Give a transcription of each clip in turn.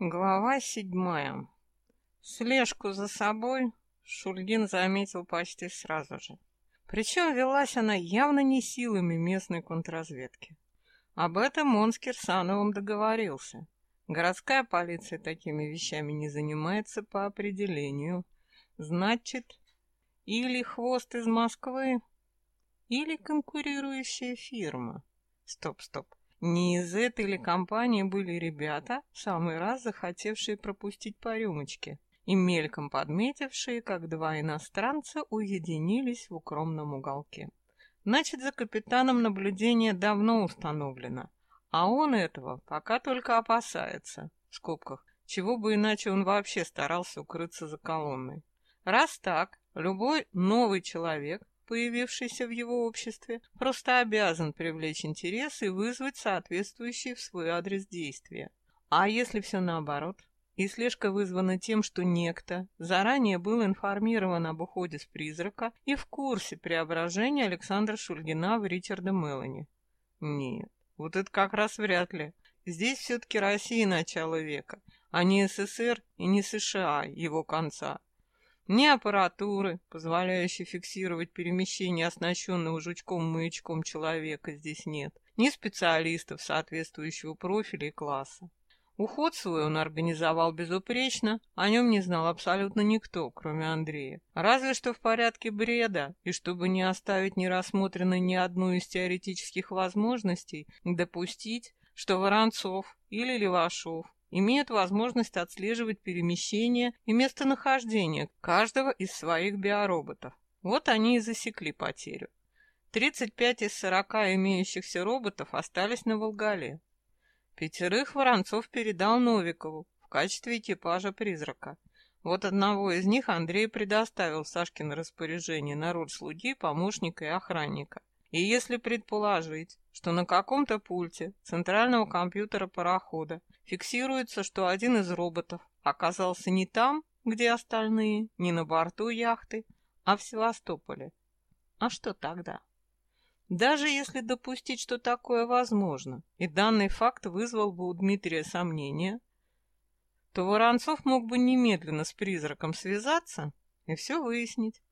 Глава седьмая. Слежку за собой Шульгин заметил почти сразу же. Причем велась она явно не силами местной контрразведки. Об этом он с Кирсановым договорился. Городская полиция такими вещами не занимается по определению. Значит, или хвост из Москвы, или конкурирующая фирма. Стоп, стоп. Не из этой ли компании были ребята, в самый раз захотевшие пропустить по рюмочке и мельком подметившие, как два иностранца уединились в укромном уголке. Значит, за капитаном наблюдение давно установлено, а он этого пока только опасается, в скобках, чего бы иначе он вообще старался укрыться за колонной. Раз так, любой новый человек появившийся в его обществе, просто обязан привлечь интерес и вызвать соответствующие в свой адрес действия. А если все наоборот? И слежка вызвана тем, что некто заранее был информирован об уходе с призрака и в курсе преображения Александра Шульгина в Ричарда Мелани. Нет, вот это как раз вряд ли. Здесь все-таки Россия начала века, а не СССР и не США его конца. Ни аппаратуры, позволяющей фиксировать перемещение оснащенного жучком-маячком человека, здесь нет, ни специалистов соответствующего профиля и класса. Уход свой он организовал безупречно, о нем не знал абсолютно никто, кроме Андрея. Разве что в порядке бреда, и чтобы не оставить нерассмотренной ни одну из теоретических возможностей, допустить, что Воронцов или Левашов имеют возможность отслеживать перемещение и местонахождение каждого из своих биороботов. Вот они и засекли потерю. 35 из 40 имеющихся роботов остались на Волгале. Пятерых Воронцов передал Новикову в качестве экипажа «Призрака». Вот одного из них Андрей предоставил Сашке на распоряжение на роль слуги, помощника и охранника. И если предположить, что на каком-то пульте центрального компьютера парохода фиксируется, что один из роботов оказался не там, где остальные, не на борту яхты, а в Севастополе. А что тогда? Даже если допустить, что такое возможно, и данный факт вызвал бы у Дмитрия сомнения, то Воронцов мог бы немедленно с призраком связаться и все выяснить.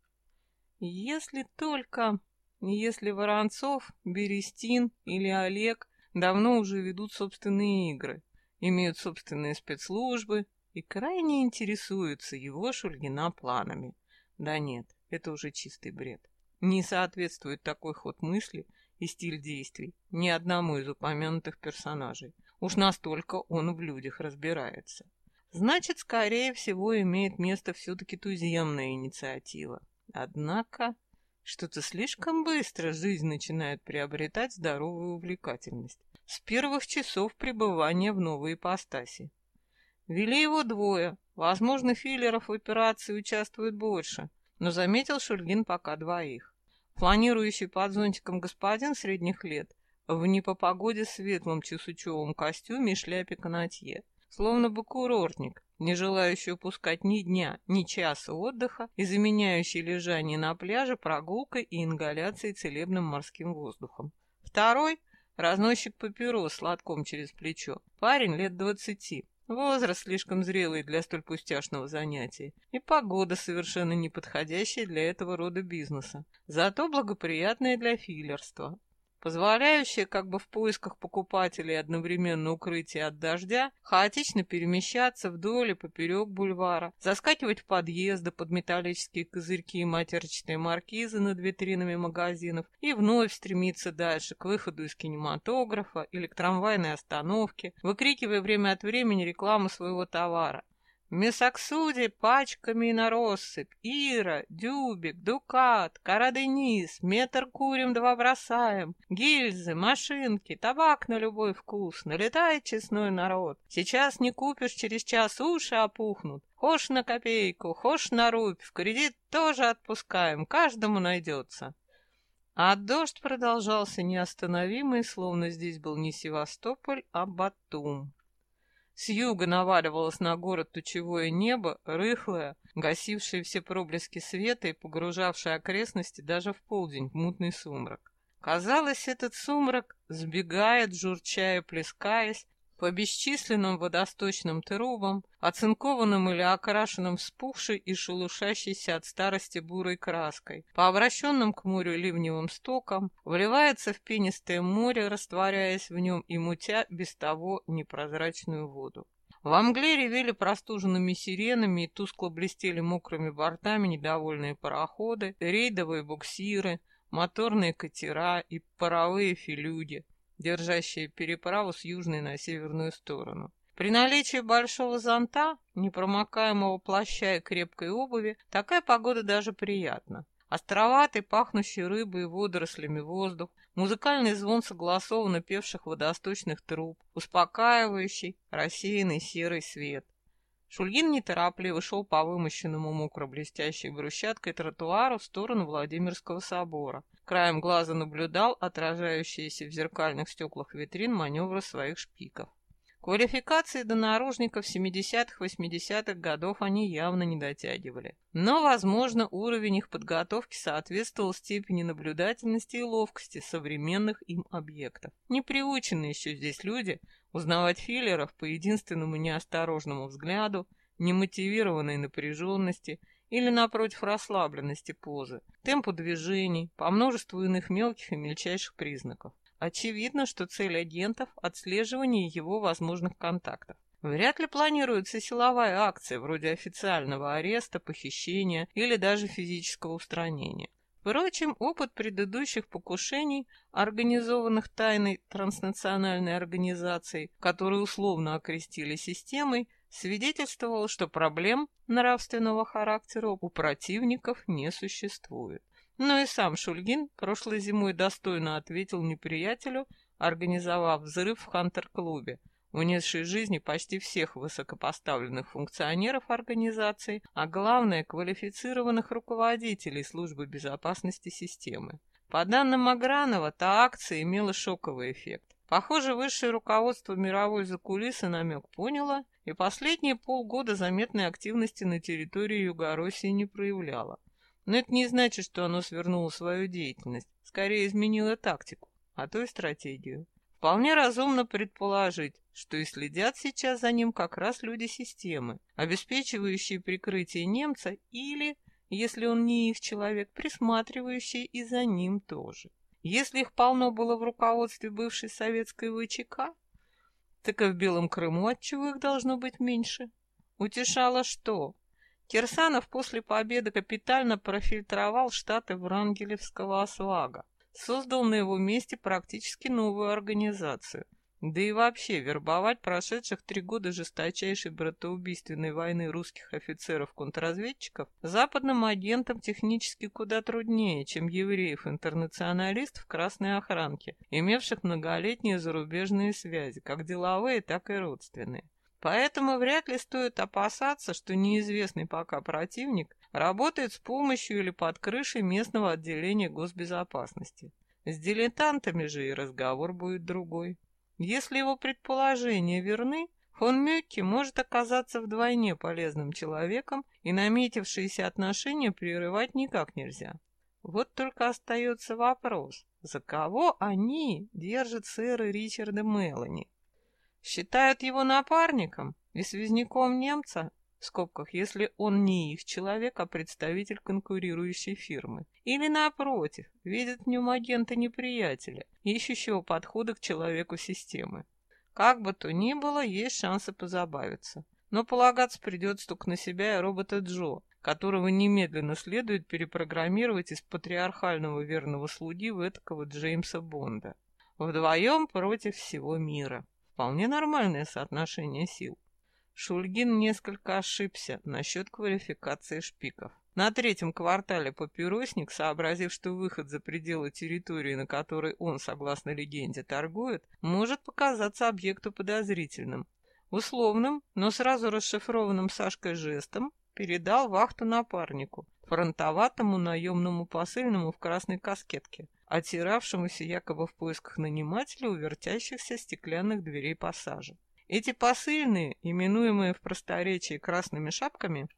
Если только... Если Воронцов, Берестин или Олег давно уже ведут собственные игры, имеют собственные спецслужбы и крайне интересуются его Шульгина планами. Да нет, это уже чистый бред. Не соответствует такой ход мысли и стиль действий ни одному из упомянутых персонажей. Уж настолько он в людях разбирается. Значит, скорее всего, имеет место все-таки туземная инициатива. Однако... Что-то слишком быстро жизнь начинает приобретать здоровую увлекательность. С первых часов пребывания в новой ипостаси. Вели его двое. Возможно, филлеров в операции участвует больше. Но заметил Шульгин пока двоих. Планирующий под зонтиком господин средних лет в не по погоде светлом чесучевом костюме и шляпе канатье. Словно бы курортник, не желающий упускать ни дня, ни часа отдыха и заменяющий лежание на пляже прогулкой и ингаляцией целебным морским воздухом. Второй — разносчик папирос с лотком через плечо. Парень лет двадцати. Возраст слишком зрелый для столь пустяшного занятия, и погода совершенно неподходящая для этого рода бизнеса, зато благоприятная для филлерства позволяющая как бы в поисках покупателей одновременно укрытия от дождя, хаотично перемещаться вдоль и поперек бульвара, заскакивать в подъезды под металлические козырьки и матерчатые маркизы над витринами магазинов и вновь стремиться дальше к выходу из кинематографа или к трамвайной остановке, выкрикивая время от времени рекламу своего товара. Месоксуди пачками на россыпь, Ира, Дюбик, Дукат, Караденис, метр курим, два бросаем, гильзы, машинки, табак на любой вкус, налетай, честной народ. Сейчас не купишь, через час уши опухнут. Хошь на копейку, хошь на рубь, в кредит тоже отпускаем, каждому найдется. А дождь продолжался неостановимый, словно здесь был не Севастополь, а Батум. С юга наваливалось на город тучевое небо, рыхлое, гасившее все проблески света и погружавшее окрестности даже в полдень в мутный сумрак. Казалось, этот сумрак сбегает, журчая, плескаясь, по бесчисленным водосточным трубам, оцинкованным или окрашенным вспухшей и шелушащейся от старости бурой краской, по обращенным к морю ливневым стокам, вливается в пенистое море, растворяясь в нем и мутя без того непрозрачную воду. В мгле ревели простуженными сиренами и тускло блестели мокрыми бортами недовольные пароходы, рейдовые буксиры, моторные катера и паровые филюги, держащие переправу с южной на северную сторону. При наличии большого зонта, непромокаемого плаща и крепкой обуви, такая погода даже приятна. Островатый, пахнущий рыбой и водорослями воздух, музыкальный звон согласованно певших водосточных труб, успокаивающий, рассеянный серый свет. Шульгин неторопливо шел по вымощенному мокро-блестящей брусчаткой тротуару в сторону Владимирского собора. Краем глаза наблюдал отражающиеся в зеркальных стеклах витрин маневры своих шпиков. Квалификации до наружников 70-80-х годов они явно не дотягивали. Но, возможно, уровень их подготовки соответствовал степени наблюдательности и ловкости современных им объектов. Не приучены еще здесь люди узнавать филлеров по единственному неосторожному взгляду, немотивированной напряженности или, напротив, расслабленности позы, темпу движений, по множеству иных мелких и мельчайших признаков. Очевидно, что цель агентов – отслеживание его возможных контактов. Вряд ли планируется силовая акция, вроде официального ареста, похищения или даже физического устранения. Впрочем, опыт предыдущих покушений, организованных тайной транснациональной организацией, которую условно окрестили системой, свидетельствовал, что проблем нравственного характера у противников не существует. Но и сам Шульгин прошлой зимой достойно ответил неприятелю, организовав взрыв в Хантер-клубе, унесший жизни почти всех высокопоставленных функционеров организации, а главное, квалифицированных руководителей службы безопасности системы. По данным Агранова, та акция имела шоковый эффект. Похоже, высшее руководство мировой закулисы намек поняло, и последние полгода заметной активности на территории Юго-России не проявляло. Но это не значит, что оно свернуло свою деятельность, скорее изменило тактику, а то и стратегию. Вполне разумно предположить, что и следят сейчас за ним как раз люди системы, обеспечивающие прикрытие немца или, если он не их человек, присматривающие и за ним тоже. Если их полно было в руководстве бывшей советской ВЧК, так и в Белом Крыму отчего их должно быть меньше? Утешало что? Кирсанов после победы капитально профильтровал штаты Врангелевского освага, создал на его месте практически новую организацию. Да и вообще, вербовать прошедших три года жесточайшей братоубийственной войны русских офицеров-контрразведчиков западным агентам технически куда труднее, чем евреев-интернационалистов красной охранки, имевших многолетние зарубежные связи, как деловые, так и родственные. Поэтому вряд ли стоит опасаться, что неизвестный пока противник работает с помощью или под крышей местного отделения госбезопасности. С дилетантами же и разговор будет другой. Если его предположения верны, фон Мюкки может оказаться вдвойне полезным человеком, и наметившиеся отношения прерывать никак нельзя. Вот только остается вопрос, за кого они держат сэра Ричарда Мелани? Считают его напарником и связняком немца, в скобках, если он не их человек, а представитель конкурирующей фирмы. Или, напротив, видят в нем агента-неприятеля, ищущего подхода к человеку системы. Как бы то ни было, есть шансы позабавиться. Но полагаться придется только на себя и робота Джо, которого немедленно следует перепрограммировать из патриархального верного слуги в этакого Джеймса Бонда. Вдвоем против всего мира. Вполне нормальное соотношение сил. Шульгин несколько ошибся насчет квалификации шпиков. На третьем квартале папиросник, сообразив, что выход за пределы территории, на которой он, согласно легенде, торгует, может показаться объекту подозрительным. Условным, но сразу расшифрованным Сашкой жестом передал вахту напарнику, фронтоватому наемному посыльному в красной каскетке отиравшемуся якобы в поисках нанимателя у вертящихся стеклянных дверей пассажа. Эти посыльные, именуемые в просторечии красными шапками,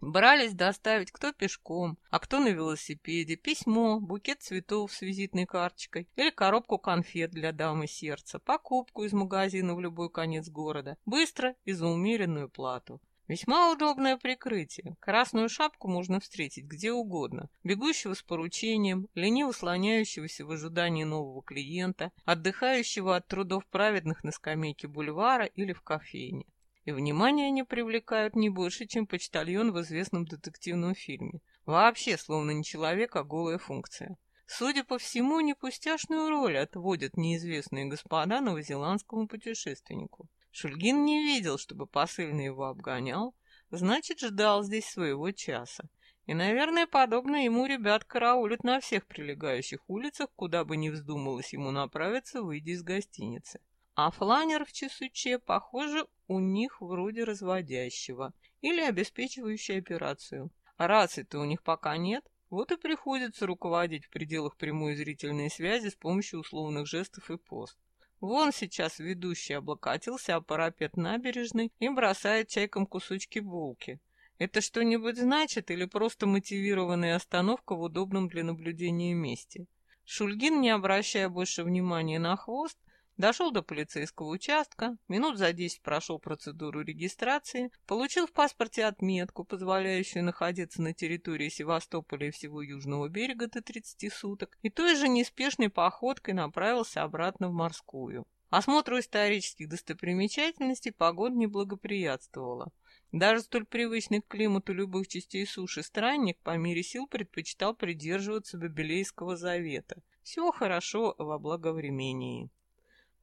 Брались доставить кто пешком, а кто на велосипеде, письмо, букет цветов с визитной карточкой или коробку конфет для дамы сердца, покупку из магазина в любой конец города, быстро и за умеренную плату. Весьма удобное прикрытие. Красную шапку можно встретить где угодно. Бегущего с поручением, лениво слоняющегося в ожидании нового клиента, отдыхающего от трудов праведных на скамейке бульвара или в кофейне и внимание они привлекают не больше, чем почтальон в известном детективном фильме. Вообще, словно не человек, а голая функция. Судя по всему, не пустяшную роль отводят неизвестные господа новозеландскому путешественнику. Шульгин не видел, чтобы посыльный его обгонял, значит, ждал здесь своего часа. И, наверное, подобно ему ребят караулят на всех прилегающих улицах, куда бы ни вздумалось ему направиться, выйдя из гостиницы. А фланер в часуче, похоже, у них вроде разводящего или обеспечивающий операцию. Рации-то у них пока нет, вот и приходится руководить в пределах прямой зрительной связи с помощью условных жестов и пост. Вон сейчас ведущий облокотился о парапет набережной и бросает чайкам кусочки булки. Это что-нибудь значит или просто мотивированная остановка в удобном для наблюдения месте? Шульгин, не обращая больше внимания на хвост, Дошел до полицейского участка, минут за десять прошел процедуру регистрации, получил в паспорте отметку, позволяющую находиться на территории Севастополя и всего южного берега до 30 суток, и той же неспешной походкой направился обратно в морскую. Осмотру исторических достопримечательностей погода не благоприятствовала. Даже столь привычный к климату любых частей суши странник по мере сил предпочитал придерживаться Бабилейского завета. Все хорошо во благовремении.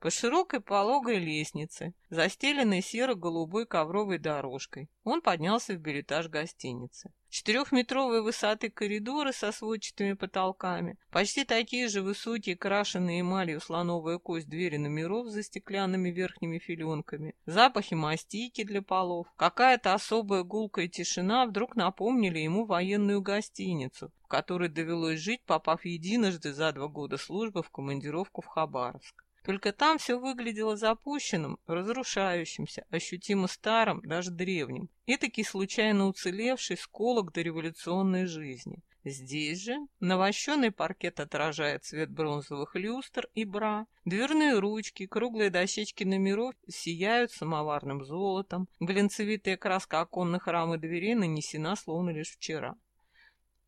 По широкой пологой лестнице, застеленной серо-голубой ковровой дорожкой, он поднялся в билетаж гостиницы. Четырехметровой высоты коридоры со сводчатыми потолками, почти такие же высокие, крашеные эмалью слоновая кость двери номеров за стеклянными верхними филенками, запахи мастики для полов, какая-то особая гулкая тишина вдруг напомнили ему военную гостиницу, в которой довелось жить, попав единожды за два года службы в командировку в Хабаровск. Только там все выглядело запущенным, разрушающимся, ощутимо старым, даже древним. И таки случайно уцелевший сколок дореволюционной жизни. Здесь же навощенный паркет отражает цвет бронзовых люстр и бра, дверные ручки, круглые дощечки номеров сияют самоварным золотом, глинцевитая краска оконных рам и дверей нанесена словно лишь вчера.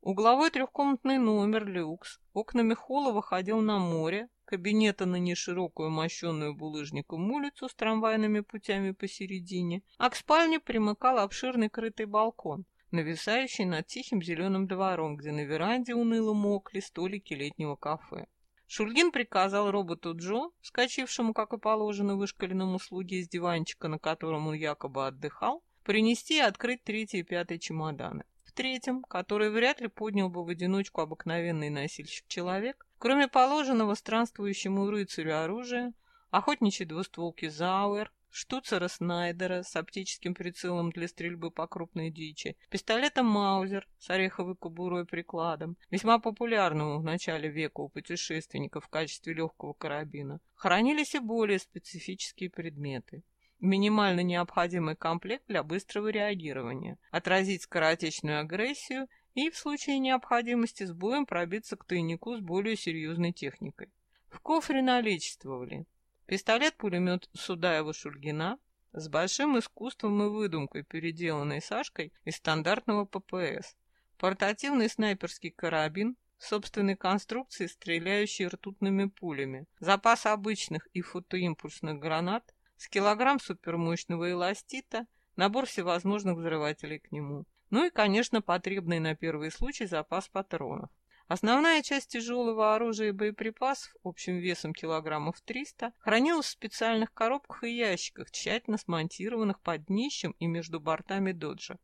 Угловой трехкомнатный номер люкс окнами холла выходил на море, кабинета на неширокую мощенную булыжником улицу с трамвайными путями посередине, а к спальне примыкал обширный крытый балкон, нависающий над тихим зеленым двором, где на веранде уныло мокли столики летнего кафе. Шульгин приказал роботу Джо, скачившему, как и положено, вышкаленному слуге из диванчика, на котором он якобы отдыхал, принести и открыть третий и пятый чемоданы. Третьем, который вряд ли поднял бы в одиночку обыкновенный носильщик-человек, Кроме положенного странствующему рыцарю оружия, охотничьей двустволки Зауэр, штуцера Снайдера с оптическим прицелом для стрельбы по крупной дичи, пистолета Маузер с ореховой кобурой прикладом, весьма популярного в начале века у путешественников в качестве легкого карабина, хранились и более специфические предметы. Минимально необходимый комплект для быстрого реагирования, отразить скоротечную агрессию и в случае необходимости с боем пробиться к тайнику с более серьезной техникой. В кофре наличествовали пистолет-пулемет Судаева-Шульгина с большим искусством и выдумкой, переделанной Сашкой из стандартного ППС, портативный снайперский карабин, собственной конструкции, стреляющий ртутными пулями, запас обычных и фотоимпульсных гранат, с килограмм супермощного эластита, набор всевозможных взрывателей к нему, ну и, конечно, потребный на первый случай запас патронов. Основная часть тяжелого оружия и боеприпасов общим весом килограммов 300 хранилась в специальных коробках и ящиках, тщательно смонтированных под днищем и между бортами доджа.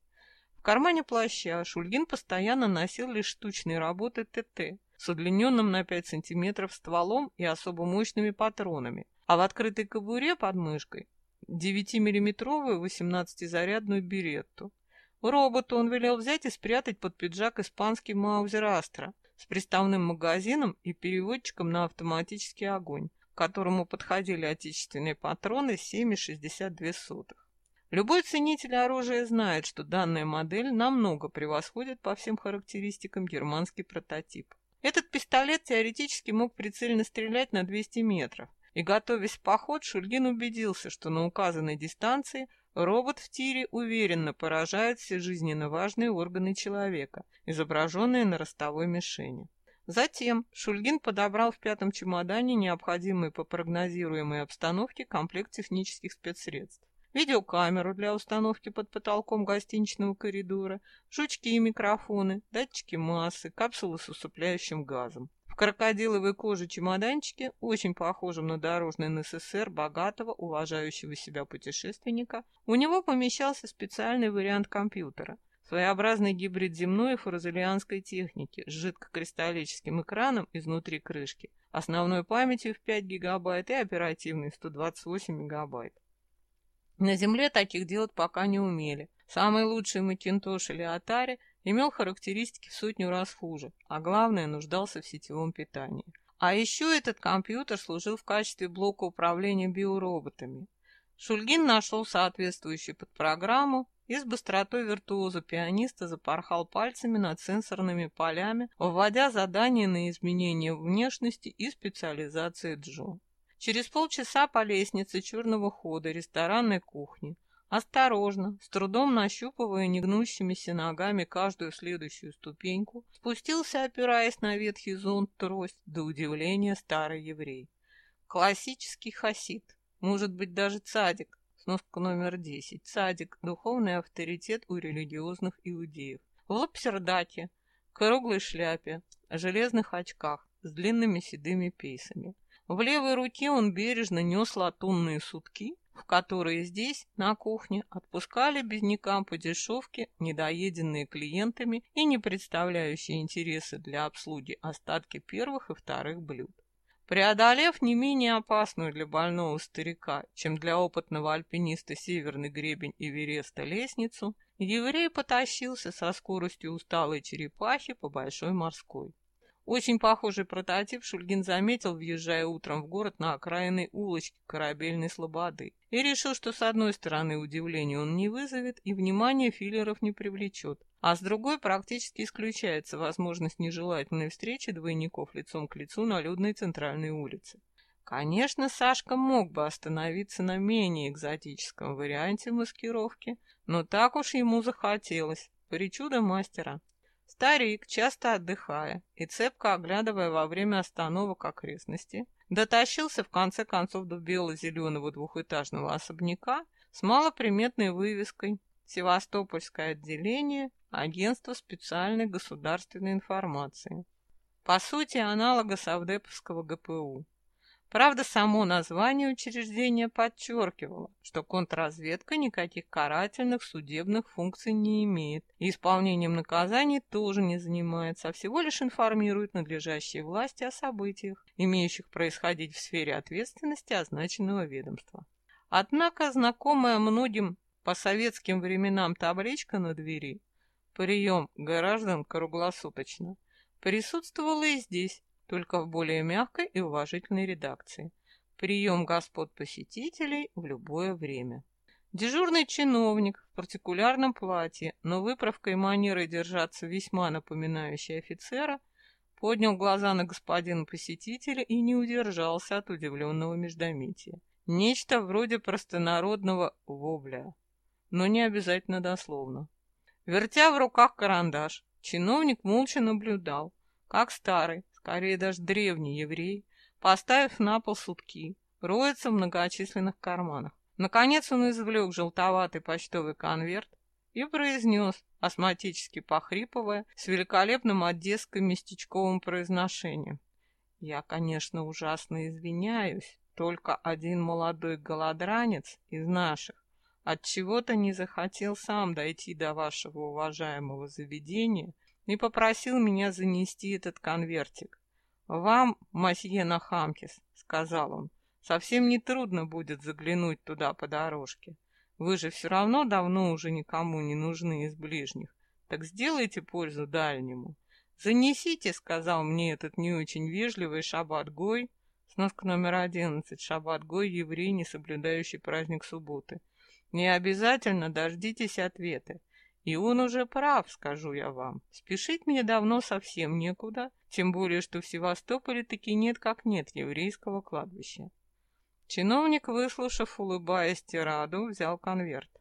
В кармане плаща Шульгин постоянно носил лишь штучные работы ТТ с удлиненным на 5 сантиметров стволом и особо мощными патронами, а в открытой кобуре под мышкой 9-миллиметровую 18-зарядную беретту. Роботу он велел взять и спрятать под пиджак испанский Маузер Астра с приставным магазином и переводчиком на автоматический огонь, к которому подходили отечественные патроны 7,62. Любой ценитель оружия знает, что данная модель намного превосходит по всем характеристикам германский прототип. Этот пистолет теоретически мог прицельно стрелять на 200 метров, и, готовясь в поход, Шульгин убедился, что на указанной дистанции робот в тире уверенно поражает все жизненно важные органы человека, изображенные на ростовой мишени. Затем Шульгин подобрал в пятом чемодане необходимый по прогнозируемой обстановке комплект технических спецсредств видеокамеру для установки под потолком гостиничного коридора, жучки и микрофоны, датчики массы, капсулы с усыпляющим газом. В крокодиловой коже чемоданчике, очень похожем на дорожный НССР богатого, уважающего себя путешественника, у него помещался специальный вариант компьютера, своеобразный гибрид земной и фарзелианской техники с жидкокристаллическим экраном изнутри крышки, основной памятью в 5 гигабайт и оперативной 128 мегабайт. На Земле таких делать пока не умели. Самый лучший Macintosh или Atari имел характеристики в сотню раз хуже, а главное нуждался в сетевом питании. А еще этот компьютер служил в качестве блока управления биороботами. Шульгин нашел соответствующий под программу и с быстротой виртуоза пианиста запорхал пальцами над сенсорными полями, вводя задания на изменение внешности и специализации Джо. Через полчаса по лестнице черного хода ресторанной кухни, осторожно, с трудом нащупывая негнущимися ногами каждую следующую ступеньку, спустился, опираясь на ветхий зонт трость, до удивления старый еврей. Классический хасид, может быть даже цадик, сноска номер 10, цадик, духовный авторитет у религиозных иудеев. В лапсердате, круглой шляпе, железных очках, с длинными седыми пейсами. В левой руке он бережно нес латунные сутки, в которые здесь, на кухне, отпускали беднякам по дешевке, недоеденные клиентами и не представляющие интересы для обслуги остатки первых и вторых блюд. Преодолев не менее опасную для больного старика, чем для опытного альпиниста северный гребень Эвереста лестницу, еврей потащился со скоростью усталой черепахи по Большой морской. Очень похожий прототип Шульгин заметил, въезжая утром в город на окраинной улочке корабельной слободы, и решил, что с одной стороны удивления он не вызовет и внимание филлеров не привлечет, а с другой практически исключается возможность нежелательной встречи двойников лицом к лицу на людной центральной улице. Конечно, Сашка мог бы остановиться на менее экзотическом варианте маскировки, но так уж ему захотелось, причуда мастера. Старик, часто отдыхая и цепко оглядывая во время остановок окрестности, дотащился в конце концов до бело-зеленого двухэтажного особняка с малоприметной вывеской «Севастопольское отделение Агентства специальной государственной информации». По сути, аналога Савдеповского ГПУ. Правда, само название учреждения подчеркивало, что контрразведка никаких карательных судебных функций не имеет и исполнением наказаний тоже не занимается, а всего лишь информирует надлежащие власти о событиях, имеющих происходить в сфере ответственности означенного ведомства. Однако знакомая многим по советским временам табличка на двери «Прием граждан круглосуточно» присутствовала и здесь, только в более мягкой и уважительной редакции. Прием господ посетителей в любое время. Дежурный чиновник в партикулярном платье, но выправкой и манерой держаться весьма напоминающий офицера, поднял глаза на господина посетителя и не удержался от удивленного междометия. Нечто вроде простонародного вобля, но не обязательно дословно. Вертя в руках карандаш, чиновник молча наблюдал, как старый, скорее даже древний еврей, поставив на пол сутки, роется в многочисленных карманах. Наконец он извлек желтоватый почтовый конверт и произнес, астматически похрипывая, с великолепным одесским местечковым произношением. «Я, конечно, ужасно извиняюсь, только один молодой голодранец из наших от чего то не захотел сам дойти до вашего уважаемого заведения и попросил меня занести этот конвертик. «Вам, масье Нахамкис», — сказал он, — «совсем не трудно будет заглянуть туда по дорожке. Вы же все равно давно уже никому не нужны из ближних, так сделайте пользу дальнему. Занесите, — сказал мне этот не очень вежливый Шаббат Гой, сноска номер одиннадцать, Шаббат Гой, еврей, не соблюдающий праздник субботы, Не обязательно дождитесь ответа. И он уже прав, скажу я вам. Спешить мне давно совсем некуда, тем более, что в Севастополе таки нет как нет еврейского кладбища. Чиновник, выслушав, улыбаясь тираду, взял конверт.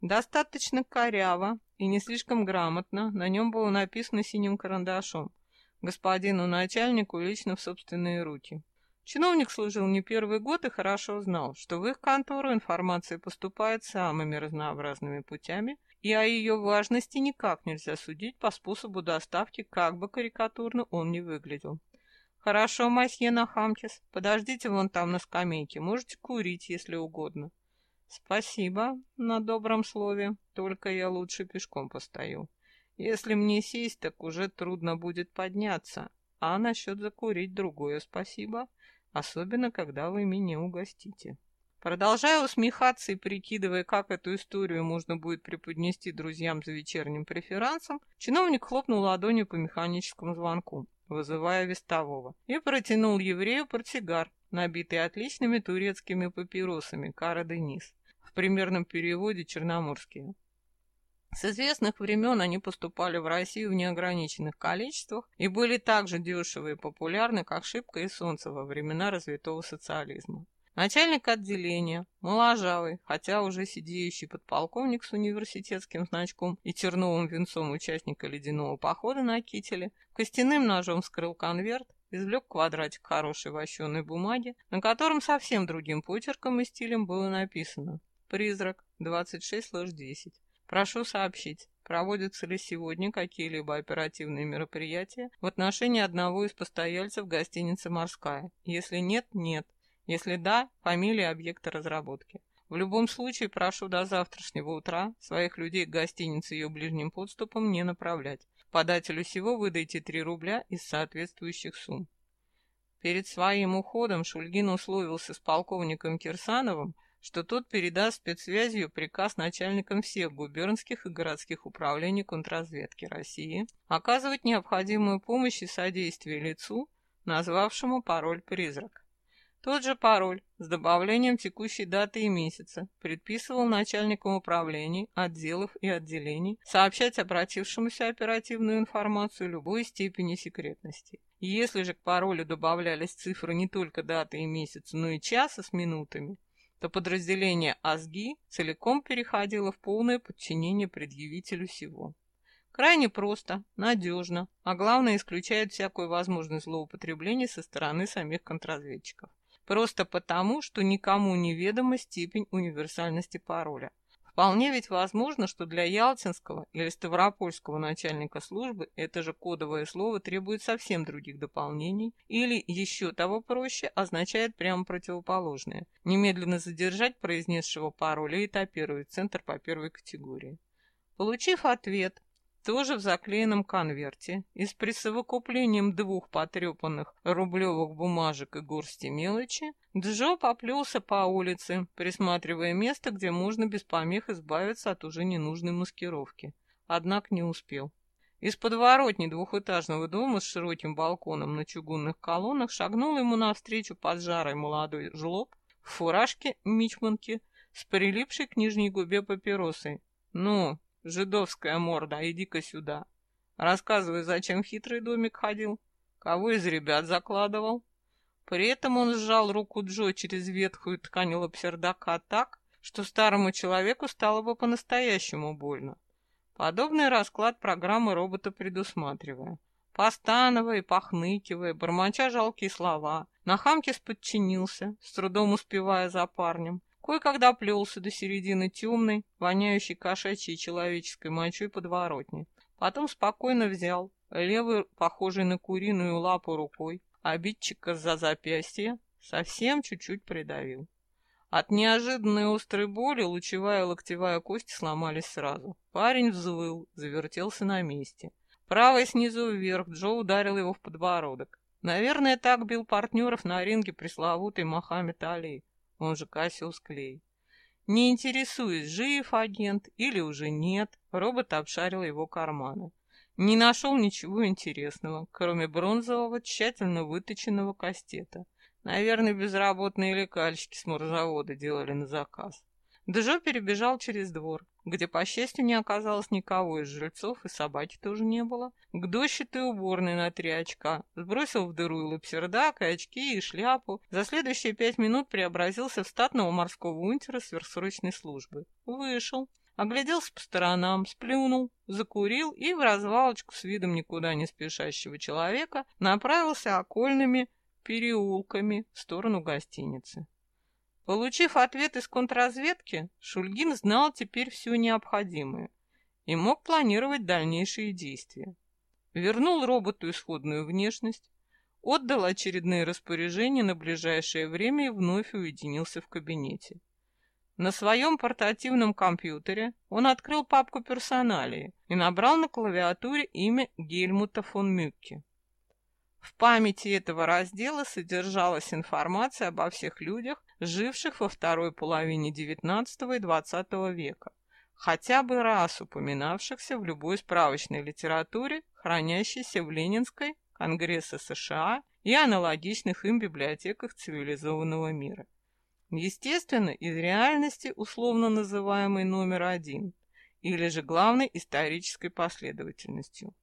Достаточно коряво и не слишком грамотно на нем было написано синим карандашом «Господину начальнику лично в собственные руки». Чиновник служил не первый год и хорошо знал, что в их контору информация поступает самыми разнообразными путями, и о ее важности никак нельзя судить по способу доставки, как бы карикатурно он не выглядел. «Хорошо, масье Нахамкис, подождите вон там на скамейке, можете курить, если угодно». «Спасибо на добром слове, только я лучше пешком постою. Если мне сесть, так уже трудно будет подняться, а насчет закурить другое спасибо, особенно когда вы меня угостите». Продолжая усмехаться и прикидывая, как эту историю можно будет преподнести друзьям за вечерним преферансом, чиновник хлопнул ладонью по механическому звонку, вызывая вестового, и протянул еврею портсигар, набитый отличными турецкими папиросами Кара Денис, в примерном переводе черноморские. С известных времен они поступали в Россию в неограниченных количествах и были так же дешевы и популярны, как шибко и солнце во времена развитого социализма. Начальник отделения, моложавый, хотя уже сидеющий подполковник с университетским значком и терновым венцом участника ледяного похода на кителе, костяным ножом вскрыл конверт, извлек квадратик хорошей вощеной бумаги, на котором совсем другим почерком и стилем было написано «Призрак, 26-10». Прошу сообщить, проводятся ли сегодня какие-либо оперативные мероприятия в отношении одного из постояльцев гостиницы «Морская». Если нет, нет. Если да, фамилия объекта разработки. В любом случае, прошу до завтрашнего утра своих людей к гостинице ее ближним подступам не направлять. Подателю всего выдайте 3 рубля из соответствующих сумм. Перед своим уходом Шульгин условился с полковником Кирсановым, что тот передаст спецсвязью приказ начальникам всех губернских и городских управлений контрразведки России оказывать необходимую помощь и содействие лицу, назвавшему пароль «Призрак». Тот же пароль с добавлением текущей даты и месяца предписывал начальникам управлений, отделов и отделений сообщать обратившемуся оперативную информацию любой степени секретности. Если же к паролю добавлялись цифры не только даты и месяца, но и часа с минутами, то подразделение АСГИ целиком переходило в полное подчинение предъявителю всего. Крайне просто, надежно, а главное исключает всякую возможность злоупотребления со стороны самих контрразведчиков. Просто потому, что никому не ведома степень универсальности пароля. Вполне ведь возможно, что для ялтинского или ставропольского начальника службы это же кодовое слово требует совсем других дополнений или, еще того проще, означает прямо противоположное. Немедленно задержать произнесшего пароль и этапировать центр по первой категории. Получив ответ, тоже в заклеенном конверте и с присовокуплением двух потрепанных рублевых бумажек и горсти мелочи, Джо поплелся по улице, присматривая место, где можно без помех избавиться от уже ненужной маскировки. Однако не успел. Из подворотни двухэтажного дома с широким балконом на чугунных колоннах шагнул ему навстречу поджарый молодой жлоб в фуражке мичманки с прилипшей к нижней губе папиросой. «Ну, Жидовская морда, иди-ка сюда. Рассказывай, зачем хитрый домик ходил, кого из ребят закладывал. При этом он сжал руку Джо через ветхую ткань лапсердака так, что старому человеку стало бы по-настоящему больно. Подобный расклад программы робота предусматривая. Постановая и похныкивая, бормоча жалкие слова, Нахамкис подчинился, с трудом успевая за парнем, Кое-когда плелся до середины темной, воняющей кошачьей человеческой мочой подворотни. Потом спокойно взял, левый, похожий на куриную лапу рукой, обидчика за запястье, совсем чуть-чуть придавил. От неожиданной острой боли лучевая и локтевая кости сломались сразу. Парень взвыл, завертелся на месте. Правой снизу вверх Джо ударил его в подбородок. Наверное, так бил партнеров на ринге пресловутый Мохаммед Али он же Кассиус Клей. Не интересуясь, жив агент или уже нет, робот обшарил его карманы. Не нашел ничего интересного, кроме бронзового, тщательно выточенного кастета. Наверное, безработные лекальщики с морзавода делали на заказ. Джо перебежал через двор, где, по счастью, не оказалось никого из жильцов, и собаки тоже не было, к дощатой уборной на три очка, сбросил в дыру и лапсердак, и очки, и шляпу. За следующие пять минут преобразился в статного морского унтера сверхсрочной службы. Вышел, огляделся по сторонам, сплюнул, закурил и в развалочку с видом никуда не спешащего человека направился окольными переулками в сторону гостиницы. Получив ответ из контрразведки, Шульгин знал теперь все необходимое и мог планировать дальнейшие действия. Вернул роботу исходную внешность, отдал очередные распоряжения на ближайшее время и вновь уединился в кабинете. На своем портативном компьютере он открыл папку персоналии и набрал на клавиатуре имя Гельмута фон Мюкке. В памяти этого раздела содержалась информация обо всех людях, живших во второй половине XIX и XX века, хотя бы раз упоминавшихся в любой справочной литературе, хранящейся в Ленинской, Конгресса США и аналогичных им библиотеках цивилизованного мира. Естественно, из реальности условно называемый номер один, или же главной исторической последовательностью.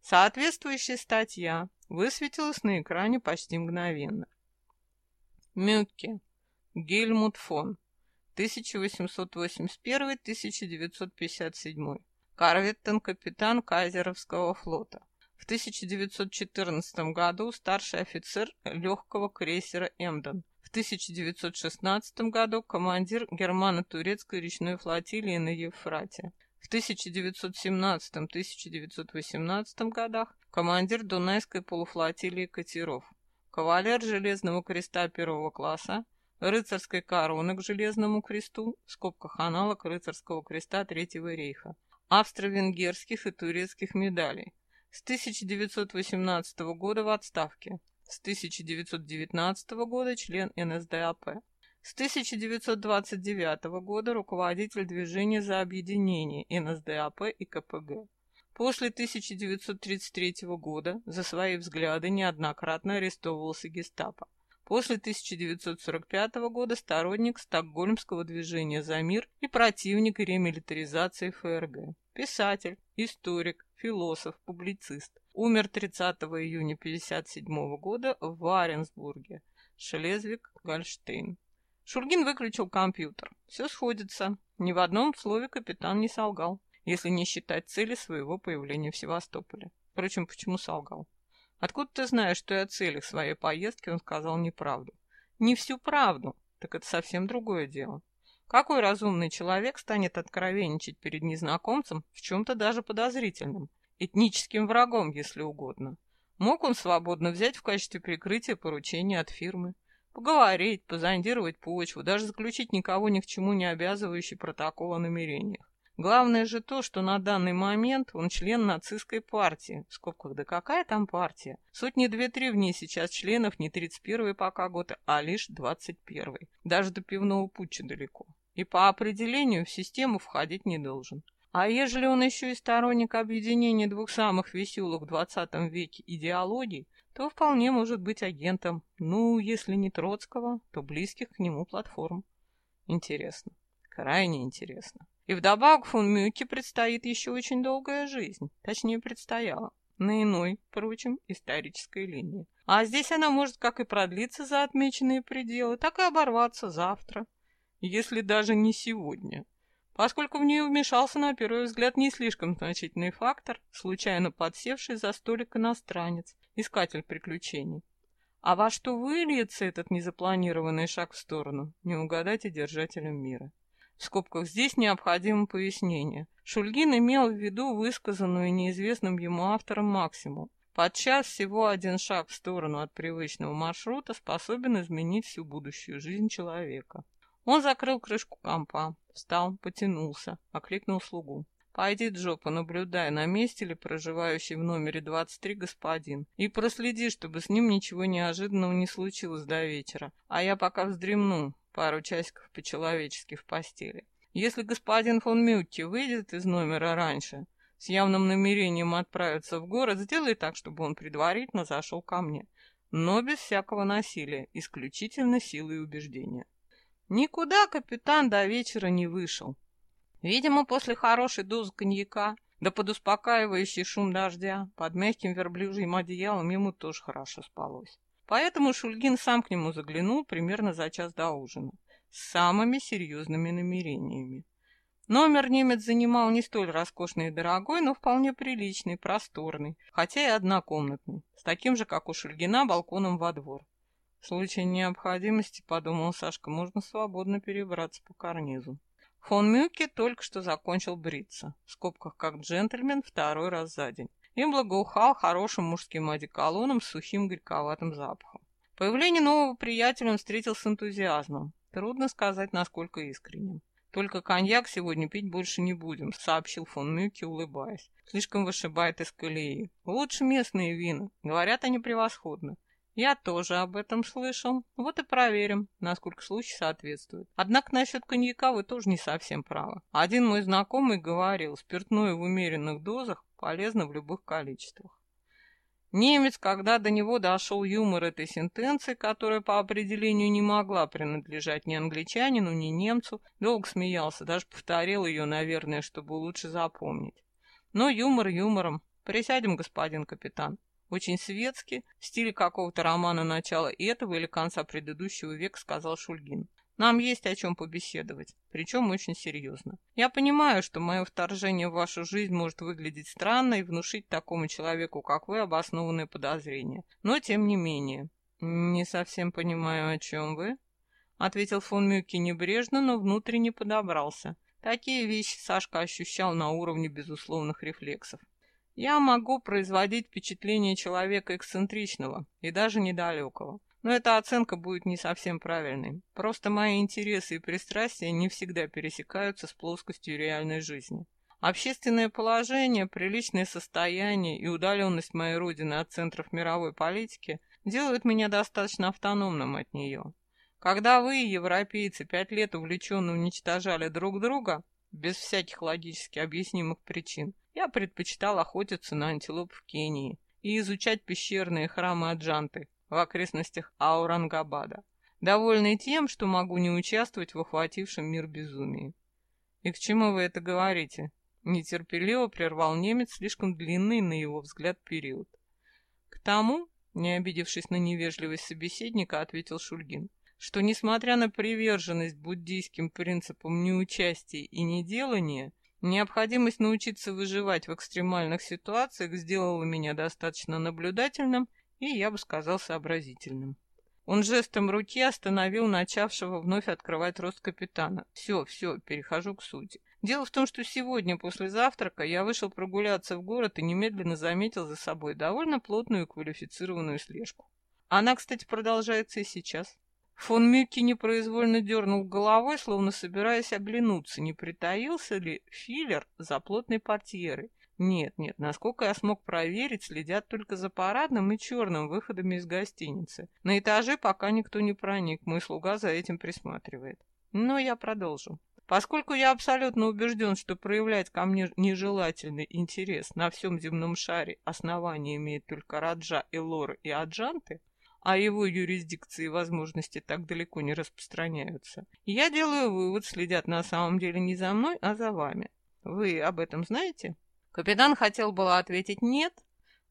Соответствующая статья высветилась на экране почти мгновенно. Мюкке. Гельмут фон. 1881-1957. Корветтен капитан Кайзеровского флота. В 1914 году старший офицер легкого крейсера «Эмден», 1916 году командир германо-турецкой речной флотилии на Евфрате. В 1917-1918 годах командир Дунайской полуфлотилии катеров. Кавалер Железного креста первого класса, рыцарской короны к Железному кресту, в скобках аналог рыцарского креста Третьего рейха, австро-венгерских и турецких медалей. С 1918 года в отставке. С 1919 года член НСДАП. С 1929 года руководитель движения за объединение НСДАП и КПГ. После 1933 года за свои взгляды неоднократно арестовывался гестапо. После 1945 года сторонник стокгольмского движения за мир и противник ремилитаризации ФРГ. Писатель, историк, философ, публицист. Умер 30 июня 1957 года в Варенсбурге, Шлезвиг-Гольштейн. Шульгин выключил компьютер. Все сходится. Ни в одном слове капитан не солгал, если не считать цели своего появления в Севастополе. Впрочем, почему солгал? Откуда ты знаешь, что и о целях своей поездки он сказал неправду? Не всю правду, так это совсем другое дело. Какой разумный человек станет откровенничать перед незнакомцем в чем-то даже подозрительном, этническим врагом, если угодно? Мог он свободно взять в качестве прикрытия поручение от фирмы, поговорить, позондировать почву, даже заключить никого ни к чему не обязывающий протокол о намерениях. Главное же то, что на данный момент он член нацистской партии. В скобках, да какая там партия? Сотни две-три в ней сейчас членов не 31-й пока год, а лишь 21-й. Даже до пивного путча далеко. И по определению в систему входить не должен. А ежели он еще и сторонник объединения двух самых веселых в 20 веке идеологий, то вполне может быть агентом, ну, если не Троцкого, то близких к нему платформ. Интересно, крайне интересно. И вдобавок фон Мюке предстоит еще очень долгая жизнь, точнее предстояла, на иной, впрочем, исторической линии. А здесь она может как и продлиться за отмеченные пределы, так и оборваться завтра, если даже не сегодня. Поскольку в нее вмешался на первый взгляд не слишком значительный фактор, случайно подсевший за столик иностранец, искатель приключений. А во что выльется этот незапланированный шаг в сторону, не угадать и держателям мира. В скобках здесь необходимо пояснение. Шульгин имел в виду высказанную неизвестным ему автором максимум. Подчас всего один шаг в сторону от привычного маршрута способен изменить всю будущую жизнь человека. Он закрыл крышку компа, встал, потянулся, окликнул слугу. «Пойди, Джо, понаблюдай, на месте ли проживающий в номере 23 господин, и проследи, чтобы с ним ничего неожиданного не случилось до вечера, а я пока вздремну, пару часиков по-человечески в постели. Если господин фон Мютти выйдет из номера раньше, с явным намерением отправиться в город, сделай так, чтобы он предварительно зашел ко мне. Но без всякого насилия, исключительно силы и убеждения. Никуда капитан до вечера не вышел. Видимо, после хорошей дозы коньяка, да под успокаивающий шум дождя, под мягким верблюжьим одеялом ему тоже хорошо спалось. Поэтому Шульгин сам к нему заглянул примерно за час до ужина с самыми серьезными намерениями. Номер немец занимал не столь роскошный и дорогой, но вполне приличный, просторный, хотя и однокомнатный, с таким же, как у Шульгина, балконом во двор. В случае необходимости, подумал Сашка, можно свободно перебраться по карнизу. Фон Мюке только что закончил бриться, в скобках как джентльмен второй раз за день, и благоухал хорошим мужским одеколоном с сухим горьковатым запахом. Появление нового приятеля он встретил с энтузиазмом. Трудно сказать, насколько искренним. «Только коньяк сегодня пить больше не будем», — сообщил фон Мюке, улыбаясь. «Слишком вышибает из колеи. Лучше местные вина. Говорят, они превосходны. Я тоже об этом слышал. Вот и проверим, насколько случай соответствует. Однако насчет коньяка вы тоже не совсем правы. Один мой знакомый говорил, спиртное в умеренных дозах полезно в любых количествах. Немец, когда до него дошел юмор этой сентенции, которая по определению не могла принадлежать ни англичанину, ни немцу, долго смеялся, даже повторил ее, наверное, чтобы лучше запомнить. Но юмор юмором. Присядем, господин капитан. Очень светски, в стиле какого-то романа начала этого или конца предыдущего века, сказал Шульгин. Нам есть о чем побеседовать, причем очень серьезно. Я понимаю, что мое вторжение в вашу жизнь может выглядеть странно и внушить такому человеку, как вы, обоснованные подозрения. Но тем не менее. Не совсем понимаю, о чем вы, — ответил фон Мюки небрежно, но внутренне подобрался. Такие вещи Сашка ощущал на уровне безусловных рефлексов. Я могу производить впечатление человека эксцентричного и даже недалекого. Но эта оценка будет не совсем правильной. Просто мои интересы и пристрастия не всегда пересекаются с плоскостью реальной жизни. Общественное положение, приличное состояние и удаленность моей родины от центров мировой политики делают меня достаточно автономным от нее. Когда вы, европейцы, пять лет увлеченно уничтожали друг друга, без всяких логически объяснимых причин, я предпочитал охотиться на антилоп в Кении и изучать пещерные храмы Аджанты, в окрестностях Аурангабада, довольный тем, что могу не участвовать в охватившем мир безумии. «И к чему вы это говорите?» Нетерпеливо прервал немец слишком длинный, на его взгляд, период. «К тому, не обидевшись на невежливость собеседника, ответил Шульгин, что, несмотря на приверженность буддийским принципам неучастия и неделания, необходимость научиться выживать в экстремальных ситуациях сделала меня достаточно наблюдательным и, я бы сказал, сообразительным. Он жестом руки остановил начавшего вновь открывать рост капитана. «Все, все, перехожу к сути. Дело в том, что сегодня после завтрака я вышел прогуляться в город и немедленно заметил за собой довольно плотную и квалифицированную слежку. Она, кстати, продолжается и сейчас». Фон Мюкки непроизвольно дернул головой, словно собираясь оглянуться, не притаился ли филлер за плотной портьерой, нет, нет, насколько я смог проверить, следят только за парадным и черным выходами из гостиницы. На этаже пока никто не проник, мой слуга за этим присматривает. Но я продолжу. Поскольку я абсолютно убежден, что проявлять ко мне нежелательный интерес на всем земном шаре основания имеет только Раджа, Элора и Аджанты, а его юрисдикции и возможности так далеко не распространяются, я делаю вывод, следят на самом деле не за мной, а за вами. Вы об этом знаете? Капитан хотел было ответить «нет»,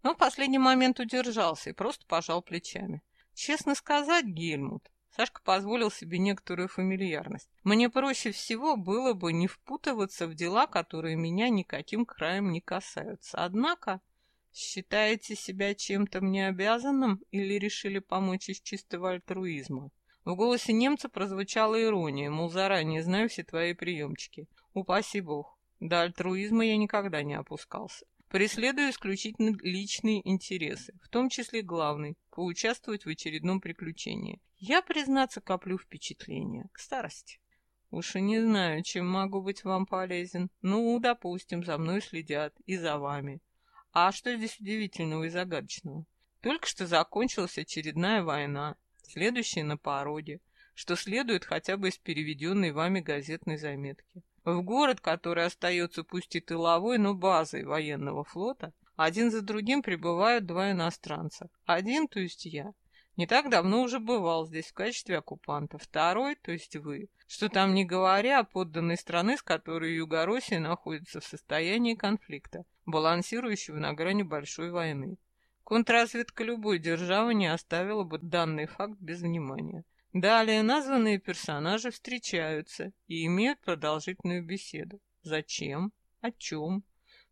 но в последний момент удержался и просто пожал плечами. Честно сказать, Гельмут, Сашка позволил себе некоторую фамильярность. Мне проще всего было бы не впутываться в дела, которые меня никаким краем не касаются. Однако, считаете себя чем-то мне обязанным или решили помочь из чистого альтруизма? В голосе немца прозвучала ирония, мол, заранее знаю все твои приемчики. Упаси бог. До альтруизма я никогда не опускался. Преследую исключительно личные интересы, в том числе главный – поучаствовать в очередном приключении. Я, признаться, коплю впечатления к старости. Уж и не знаю, чем могу быть вам полезен. Ну, допустим, за мной следят и за вами. А что здесь удивительного и загадочного? Только что закончилась очередная война, следующая на пороге, что следует хотя бы из переведенной вами газетной заметки. В город, который остается пусть и тыловой, но базой военного флота, один за другим прибывают два иностранца. Один, то есть я, Не так давно уже бывал здесь в качестве оккупанта. Второй, то есть вы. Что там не говоря о подданной страны, с которой Югороссия находится в состоянии конфликта, балансирующего на грани большой войны. Контрразведка любой державы не оставила бы данный факт без внимания. Далее названные персонажи встречаются и имеют продолжительную беседу. Зачем? О чем?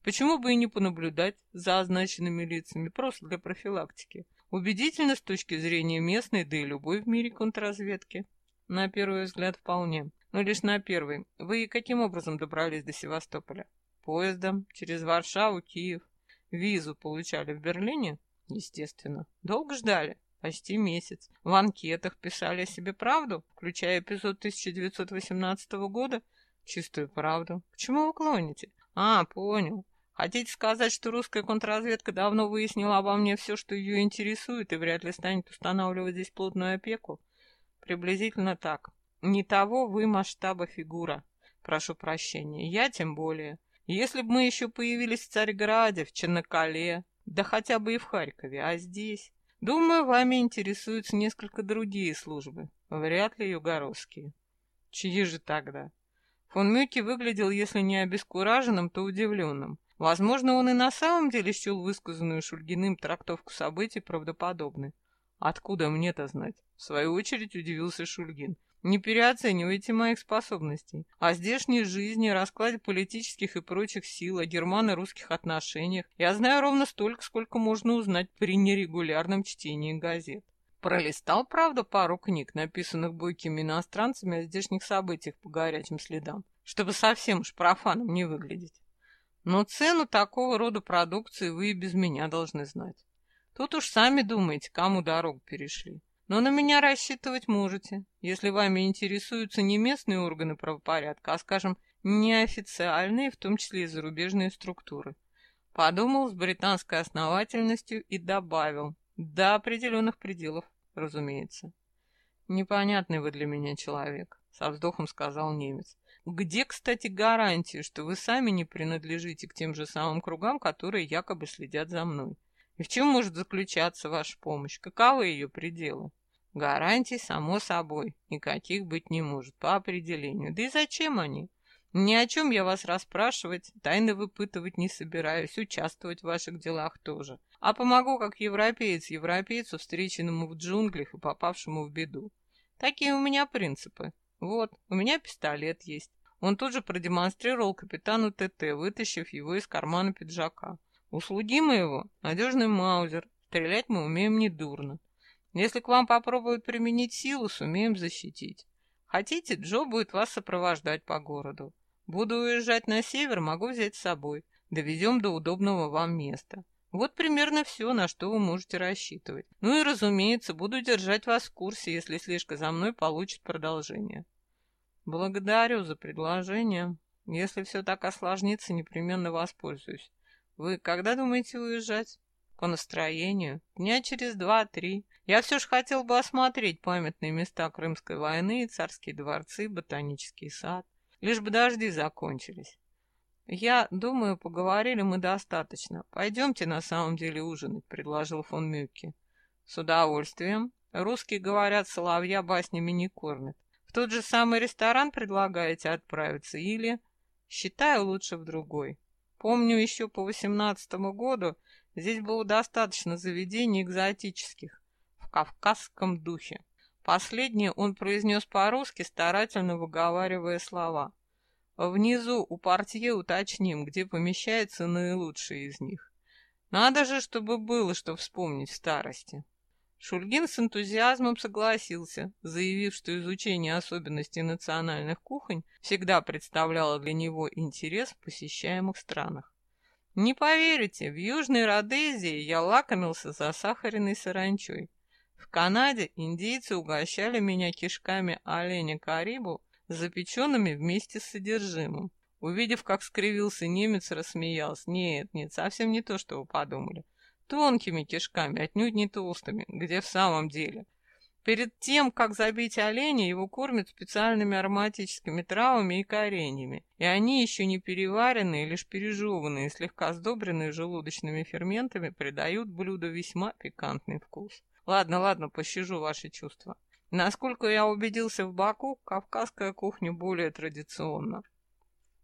Почему бы и не понаблюдать за означенными лицами, просто для профилактики? Убедительно с точки зрения местной, да и любой в мире контрразведки. На первый взгляд вполне, но лишь на первый. Вы каким образом добрались до Севастополя? Поездом, через Варшаву, Киев. Визу получали в Берлине? Естественно. Долго ждали? Почти месяц. В анкетах писали о себе правду, включая эпизод 1918 года? Чистую правду. Почему вы клоните? А, понял. Хотите сказать, что русская контрразведка давно выяснила обо мне все, что ее интересует, и вряд ли станет устанавливать здесь плотную опеку? Приблизительно так. Не того вы масштаба фигура. Прошу прощения. Я тем более. Если бы мы еще появились в Царьграде, в Черноколе, да хотя бы и в Харькове, а здесь... Думаю, вами интересуются несколько другие службы, вряд ли югоровские. Чьи же тогда? Фон Мюки выглядел, если не обескураженным, то удивленным. Возможно, он и на самом деле счел высказанную Шульгиным трактовку событий правдоподобной. Откуда мне-то знать? В свою очередь удивился Шульгин. Не переоценивайте моих способностей. О здешней жизни, раскладе политических и прочих сил, о германо-русских отношениях я знаю ровно столько, сколько можно узнать при нерегулярном чтении газет. Пролистал, правда, пару книг, написанных бойкими иностранцами о здешних событиях по горячим следам, чтобы совсем уж профаном не выглядеть. Но цену такого рода продукции вы и без меня должны знать. Тут уж сами думаете, кому дорогу перешли. Но на меня рассчитывать можете, если вами интересуются не местные органы правопорядка, а, скажем, неофициальные, в том числе и зарубежные структуры. Подумал с британской основательностью и добавил, до определенных пределов, разумеется. Непонятный вы для меня человек, со вздохом сказал немец. Где, кстати, гарантия, что вы сами не принадлежите к тем же самым кругам, которые якобы следят за мной? И в чем может заключаться ваша помощь? Каковы ее пределы? Гарантий, само собой, никаких быть не может, по определению. Да и зачем они? Ни о чем я вас расспрашивать, тайны выпытывать не собираюсь, участвовать в ваших делах тоже. А помогу как европеец европейцу, встреченному в джунглях и попавшему в беду. Такие у меня принципы. Вот, у меня пистолет есть. Он тут же продемонстрировал капитану ТТ, вытащив его из кармана пиджака. Услуги моего — надежный маузер. Стрелять мы умеем недурно. Если к вам попробуют применить силу, сумеем защитить. Хотите, Джо будет вас сопровождать по городу. Буду уезжать на север, могу взять с собой. Доведем до удобного вам места. Вот примерно все, на что вы можете рассчитывать. Ну и, разумеется, буду держать вас в курсе, если слежка за мной получит продолжение. Благодарю за предложение. Если все так осложнится, непременно воспользуюсь. Вы когда думаете уезжать? По настроению. Дня через два-три. Я все же хотел бы осмотреть памятные места Крымской войны, царские дворцы, ботанический сад. Лишь бы дожди закончились. Я думаю, поговорили мы достаточно. Пойдемте на самом деле ужинать, предложил фон Мюкке. С удовольствием. Русские говорят, соловья баснями не кормят. В тот же самый ресторан предлагаете отправиться или... Считаю лучше в другой. Помню еще по восемнадцатому году Здесь было достаточно заведений экзотических, в кавказском духе. Последнее он произнес по-русски, старательно выговаривая слова. Внизу у портье уточним, где помещается наилучший из них. Надо же, чтобы было, что вспомнить в старости. Шульгин с энтузиазмом согласился, заявив, что изучение особенностей национальных кухонь всегда представляло для него интерес в посещаемых странах. Не поверите, в Южной Родезии я лакомился засахаренной саранчой. В Канаде индейцы угощали меня кишками оленя карибу, запеченными вместе с содержимым. Увидев, как скривился немец, рассмеялся. Нет, нет, совсем не то, что вы подумали. Тонкими кишками, отнюдь не толстыми, где в самом деле. Перед тем, как забить оленя, его кормят специальными ароматическими травами и кореньями, и они еще не переваренные, лишь пережеванные, слегка сдобренные желудочными ферментами, придают блюду весьма пикантный вкус. Ладно, ладно, пощажу ваши чувства. Насколько я убедился в Баку, кавказская кухня более традиционна.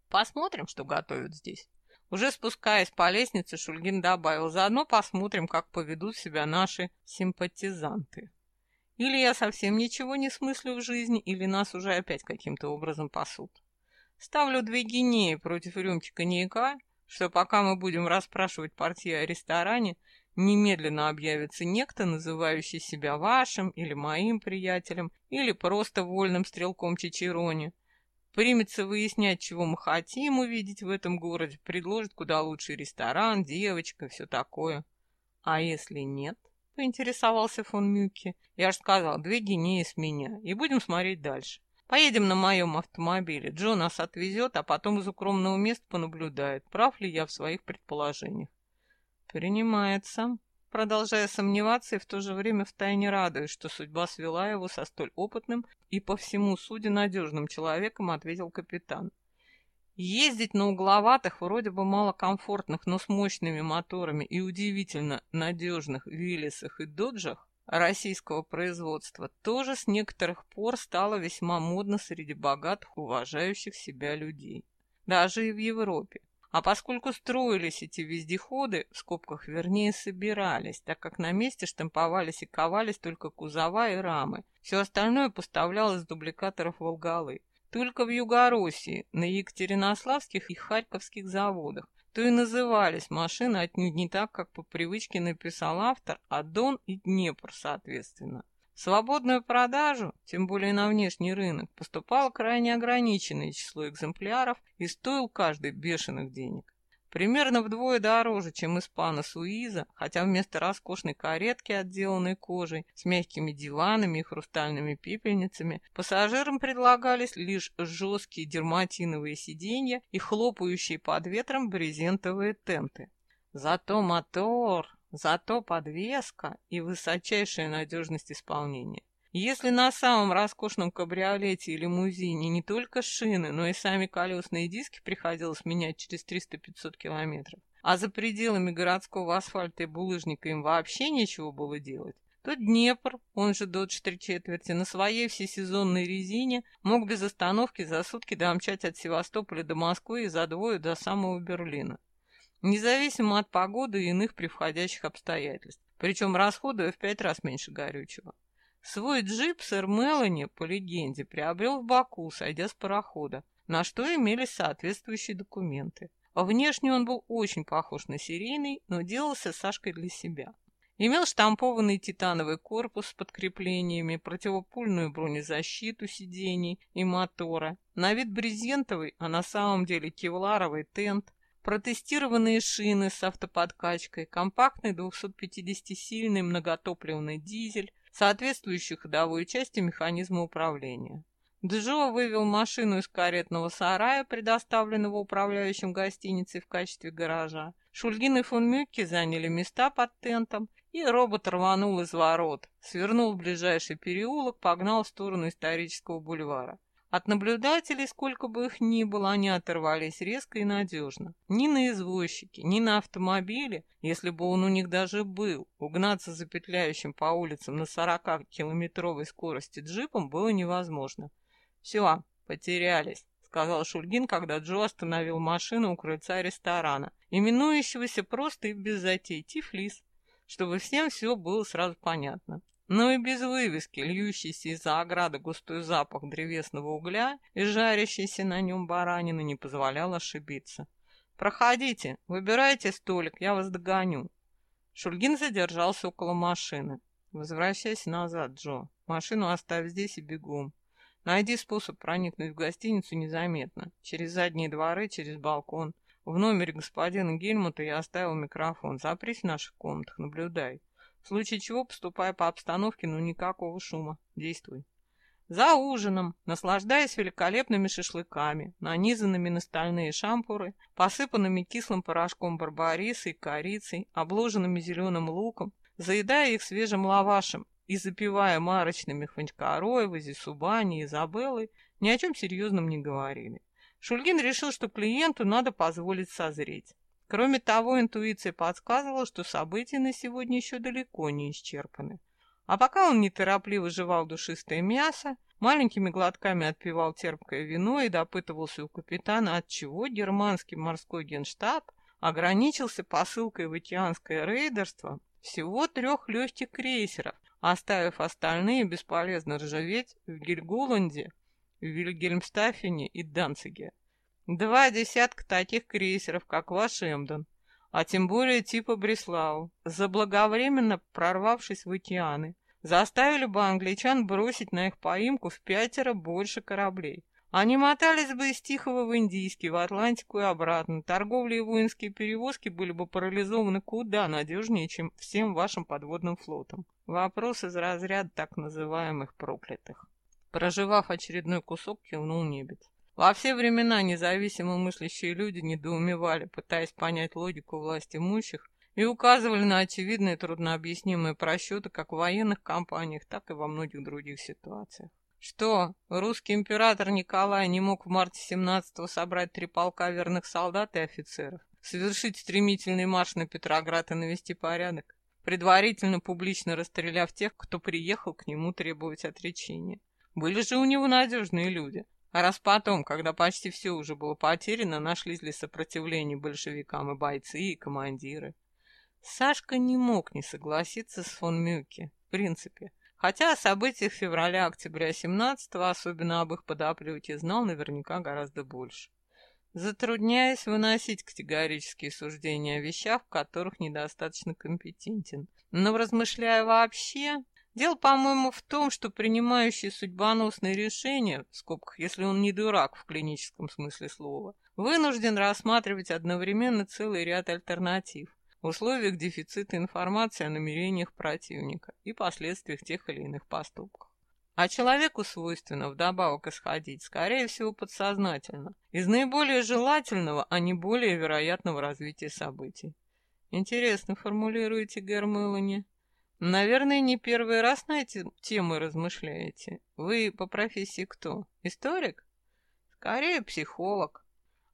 Посмотрим, что готовят здесь. Уже спускаясь по лестнице, Шульгин добавил, заодно посмотрим, как поведут себя наши симпатизанты. Или я совсем ничего не смыслю в жизни, или нас уже опять каким-то образом пасут. Ставлю две гинеи против рюмки коньяка, что пока мы будем расспрашивать партию о ресторане, немедленно объявится некто, называющий себя вашим или моим приятелем, или просто вольным стрелком Чичерони, примется выяснять, чего мы хотим увидеть в этом городе, предложит куда лучший ресторан, девочка, все такое. А если нет? Поинтересовался фон Мюкки. Я же сказал, две гинеи с меня, и будем смотреть дальше. Поедем на моем автомобиле. Джо нас отвезет, а потом из укромного места понаблюдает, прав ли я в своих предположениях. Принимается продолжая сомневаться и в то же время втайне радуясь, что судьба свела его со столь опытным и по всему суде надежным человеком, ответил капитан. Ездить на угловатых, вроде бы малокомфортных, но с мощными моторами и удивительно надежных Виллисах и Доджах российского производства тоже с некоторых пор стало весьма модно среди богатых, уважающих себя людей. Даже и в Европе. А поскольку строились эти вездеходы, в скобках вернее собирались, так как на месте штамповались и ковались только кузова и рамы, все остальное поставлялось с дубликаторов Волгалы. Только в Югороссии, на Екатеринославских и Харьковских заводах, то и назывались машины отнюдь не так, как по привычке написал автор, а Дон и Днепр соответственно свободную продажу, тем более на внешний рынок, поступало крайне ограниченное число экземпляров и стоил каждый бешеных денег. Примерно вдвое дороже, чем испана Суиза, хотя вместо роскошной каретки, отделанной кожей, с мягкими диванами и хрустальными пепельницами, пассажирам предлагались лишь жесткие дерматиновые сиденья и хлопающие под ветром брезентовые тенты. Зато мотор Зато подвеска и высочайшая надежность исполнения. Если на самом роскошном кабриолете и лимузине не только шины, но и сами колесные диски приходилось менять через 300-500 километров, а за пределами городского асфальта и булыжника им вообще нечего было делать, то Днепр, он же Додж три четверти, на своей всесезонной резине мог без остановки за сутки домчать от Севастополя до Москвы и за двое до самого Берлина независимо от погоды и иных превходящих обстоятельств, причем расходуя в пять раз меньше горючего. Свой джип сэр Мелани, по легенде, приобрел в Баку, сойдя с парохода, на что имелись соответствующие документы. Внешне он был очень похож на серийный, но делался Сашкой для себя. Имел штампованный титановый корпус с подкреплениями, противопульную бронезащиту сидений и мотора, на вид брезентовый, а на самом деле кевларовый тент, протестированные шины с автоподкачкой, компактный 250-сильный многотопливный дизель, соответствующие ходовой части механизма управления. Джо вывел машину из каретного сарая, предоставленного управляющим гостиницей в качестве гаража. Шульгин и фон Мюкки заняли места под тентом, и робот рванул из ворот, свернул в ближайший переулок, погнал в сторону исторического бульвара. От наблюдателей, сколько бы их ни было, они оторвались резко и надежно. Ни на извозчике, ни на автомобиле, если бы он у них даже был, угнаться за петляющим по улицам на 40-километровой скорости джипом было невозможно. «Все, потерялись», — сказал Шульгин, когда Джо остановил машину у крыльца ресторана, именующегося просто и без затей Тифлис, чтобы всем все было сразу понятно. Но и без вывески, льющийся из-за ограды густой запах древесного угля и жарящийся на нем баранины не позволял ошибиться. «Проходите, выбирайте столик, я вас догоню». Шульгин задержался около машины. «Возвращайся назад, Джо. Машину оставь здесь и бегом. Найди способ проникнуть в гостиницу незаметно. Через задние дворы, через балкон. В номере господина Гельмута я оставил микрофон. Запрись в наших комнатах, наблюдай. В случае чего поступай по обстановке, но никакого шума. Действуй. За ужином, наслаждаясь великолепными шашлыками, нанизанными на стальные шампуры, посыпанными кислым порошком барбариса и корицей, обложенными зеленым луком, заедая их свежим лавашем и запивая марочными Хванькароевой, Зисубани Изабеллой, ни о чем серьезном не говорили. Шульгин решил, что клиенту надо позволить созреть. Кроме того, интуиция подсказывала, что события на сегодня еще далеко не исчерпаны. А пока он неторопливо жевал душистое мясо, маленькими глотками отпивал терпкое вино и допытывался у капитана, отчего германский морской генштаб ограничился посылкой в океанское рейдерство всего трех легких крейсеров, оставив остальные бесполезно ржаветь в Гельгуланде, в Вильгельмстафене и Данциге. Два десятка таких крейсеров, как ваш Эмден, а тем более типа Бреслау, заблаговременно прорвавшись в океаны, заставили бы англичан бросить на их поимку в пятеро больше кораблей. Они мотались бы из Тихого в Индийский, в Атлантику и обратно. Торговля и воинские перевозки были бы парализованы куда надежнее, чем всем вашим подводным флотом. Вопрос из разряда так называемых проклятых. Проживав очередной кусок, кивнул Небец. Во все времена независимо мыслящие люди недоумевали, пытаясь понять логику власти имущих, и указывали на очевидные труднообъяснимые просчеты как в военных кампаниях, так и во многих других ситуациях. Что, русский император Николай не мог в марте 17-го собрать три полка верных солдат и офицеров, совершить стремительный марш на Петроград и навести порядок, предварительно публично расстреляв тех, кто приехал к нему требовать отречения? Были же у него надежные люди – а раз потом, когда почти все уже было потеряно, нашлись ли сопротивление большевикам и бойцы, и командиры. Сашка не мог не согласиться с фон Мюке, в принципе. Хотя о событиях февраля-октября 17-го, особенно об их подоплеке, знал наверняка гораздо больше. Затрудняясь выносить категорические суждения о вещах, в которых недостаточно компетентен. Но размышляя вообще, Дело, по-моему, в том, что принимающий судьбоносные решения, в скобках, если он не дурак в клиническом смысле слова, вынужден рассматривать одновременно целый ряд альтернатив в условиях дефицита информации о намерениях противника и последствиях тех или иных поступков. А человеку свойственно вдобавок исходить, скорее всего, подсознательно, из наиболее желательного, а не более вероятного развития событий. Интересно формулируете, Гермелани. Наверное, не первый раз на эти темы размышляете. Вы по профессии кто? Историк? Скорее, психолог,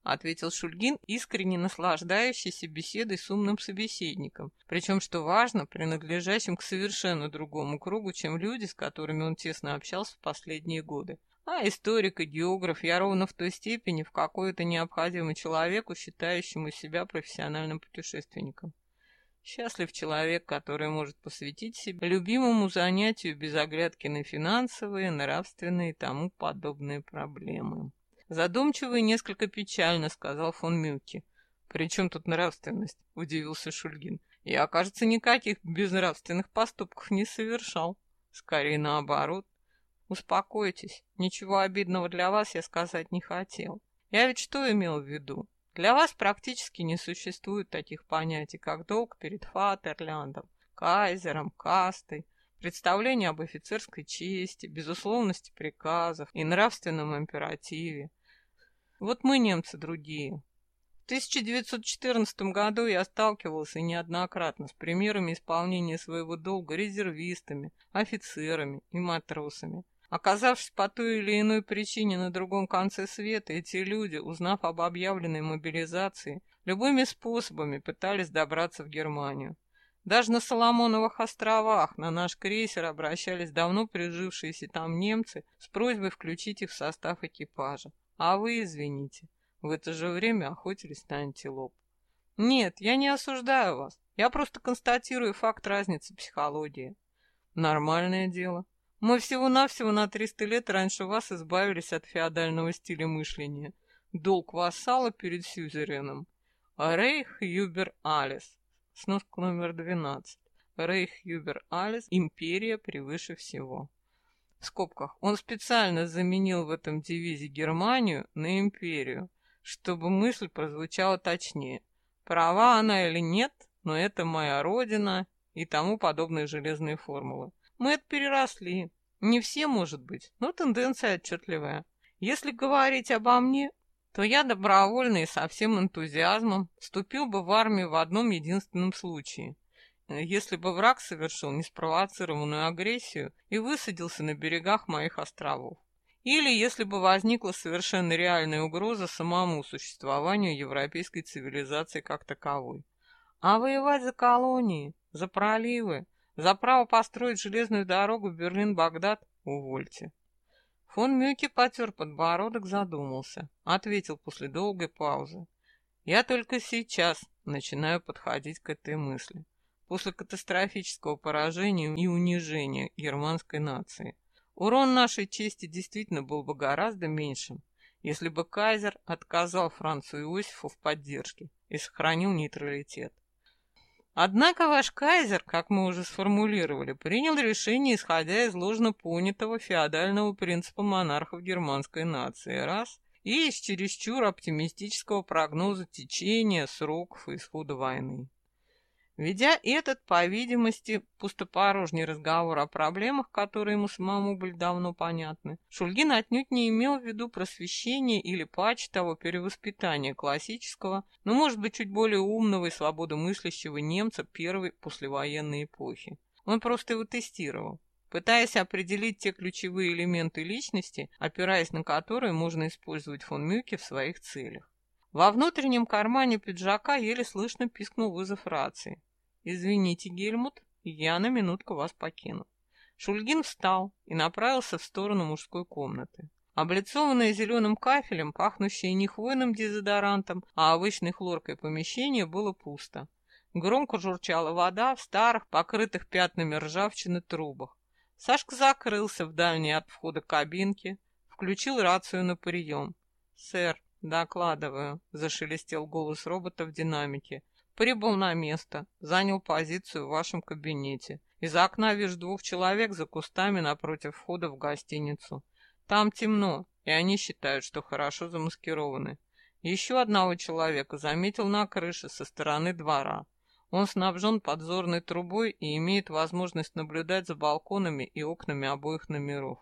ответил Шульгин, искренне наслаждающийся беседой с умным собеседником. Причем, что важно, принадлежащим к совершенно другому кругу, чем люди, с которыми он тесно общался в последние годы. А историк и географ я ровно в той степени, в какой это необходимо человеку, считающему себя профессиональным путешественником. Счастлив человек, который может посвятить себя любимому занятию без оглядки на финансовые, нравственные и тому подобные проблемы. Задумчиво и несколько печально, сказал фон Мюки. «При чем тут нравственность?» — удивился Шульгин. «Я, кажется, никаких безнравственных поступков не совершал. Скорее наоборот. Успокойтесь, ничего обидного для вас я сказать не хотел. Я ведь что имел в виду? Для вас практически не существует таких понятий, как долг перед Фатерляндом, кайзером, кастой, представление об офицерской чести, безусловности приказов и нравственном императиве. Вот мы, немцы, другие. В 1914 году я сталкивался неоднократно с примерами исполнения своего долга резервистами, офицерами и матросами. Оказавшись по той или иной причине на другом конце света, эти люди, узнав об объявленной мобилизации, любыми способами пытались добраться в Германию. Даже на Соломоновых островах на наш крейсер обращались давно прижившиеся там немцы с просьбой включить их в состав экипажа. А вы, извините, в это же время охотились на антилоп. Нет, я не осуждаю вас. Я просто констатирую факт разницы психологии. Нормальное дело. Мы всего-навсего на 300 лет раньше вас избавились от феодального стиля мышления. Долг вассала перед сюзереном. Рейх Юбер Алис. Сноска номер 12. Рейх Юбер Алис. Империя превыше всего. В скобках. Он специально заменил в этом девизе Германию на империю, чтобы мысль прозвучала точнее. Права она или нет, но это моя родина и тому подобные железные формулы. Мы это переросли. Не все, может быть, но тенденция отчетливая. Если говорить обо мне, то я добровольно и со всем энтузиазмом вступил бы в армию в одном единственном случае. Если бы враг совершил неспровоцированную агрессию и высадился на берегах моих островов. Или если бы возникла совершенно реальная угроза самому существованию европейской цивилизации как таковой. А воевать за колонии, за проливы, За право построить железную дорогу Берлин-Багдад увольте. Фон Мюки потер подбородок, задумался. Ответил после долгой паузы. Я только сейчас начинаю подходить к этой мысли. После катастрофического поражения и унижения германской нации. Урон нашей чести действительно был бы гораздо меньшим, если бы кайзер отказал Францу Иосифу в поддержке и сохранил нейтралитет. Однако ваш кайзер, как мы уже сформулировали, принял решение, исходя из ложно понятого феодального принципа монархов германской нации, раз, и из чересчур оптимистического прогноза течения, сроков исхода войны. Ведя этот, по видимости, пустопорожний разговор о проблемах, которые ему самому были давно понятны, Шульгин отнюдь не имел в виду просвещение или паче того перевоспитания классического, но, может быть, чуть более умного и свободомыслящего немца первой послевоенной эпохи. Он просто его тестировал, пытаясь определить те ключевые элементы личности, опираясь на которые можно использовать фон Мюке в своих целях. Во внутреннем кармане пиджака еле слышно пискнул вызов рации. «Извините, Гельмут, я на минутку вас покину». Шульгин встал и направился в сторону мужской комнаты. Облицованное зеленым кафелем, пахнущее не хвойным дезодорантом, а обычной хлоркой помещение было пусто. Громко журчала вода в старых, покрытых пятнами ржавчины трубах. Сашка закрылся в дальней от входа кабинке, включил рацию на прием. «Сэр, «Докладываю», — зашелестел голос робота в динамике. «Прибыл на место, занял позицию в вашем кабинете. Из окна вижу двух человек за кустами напротив входа в гостиницу. Там темно, и они считают, что хорошо замаскированы. Еще одного человека заметил на крыше со стороны двора. Он снабжен подзорной трубой и имеет возможность наблюдать за балконами и окнами обоих номеров.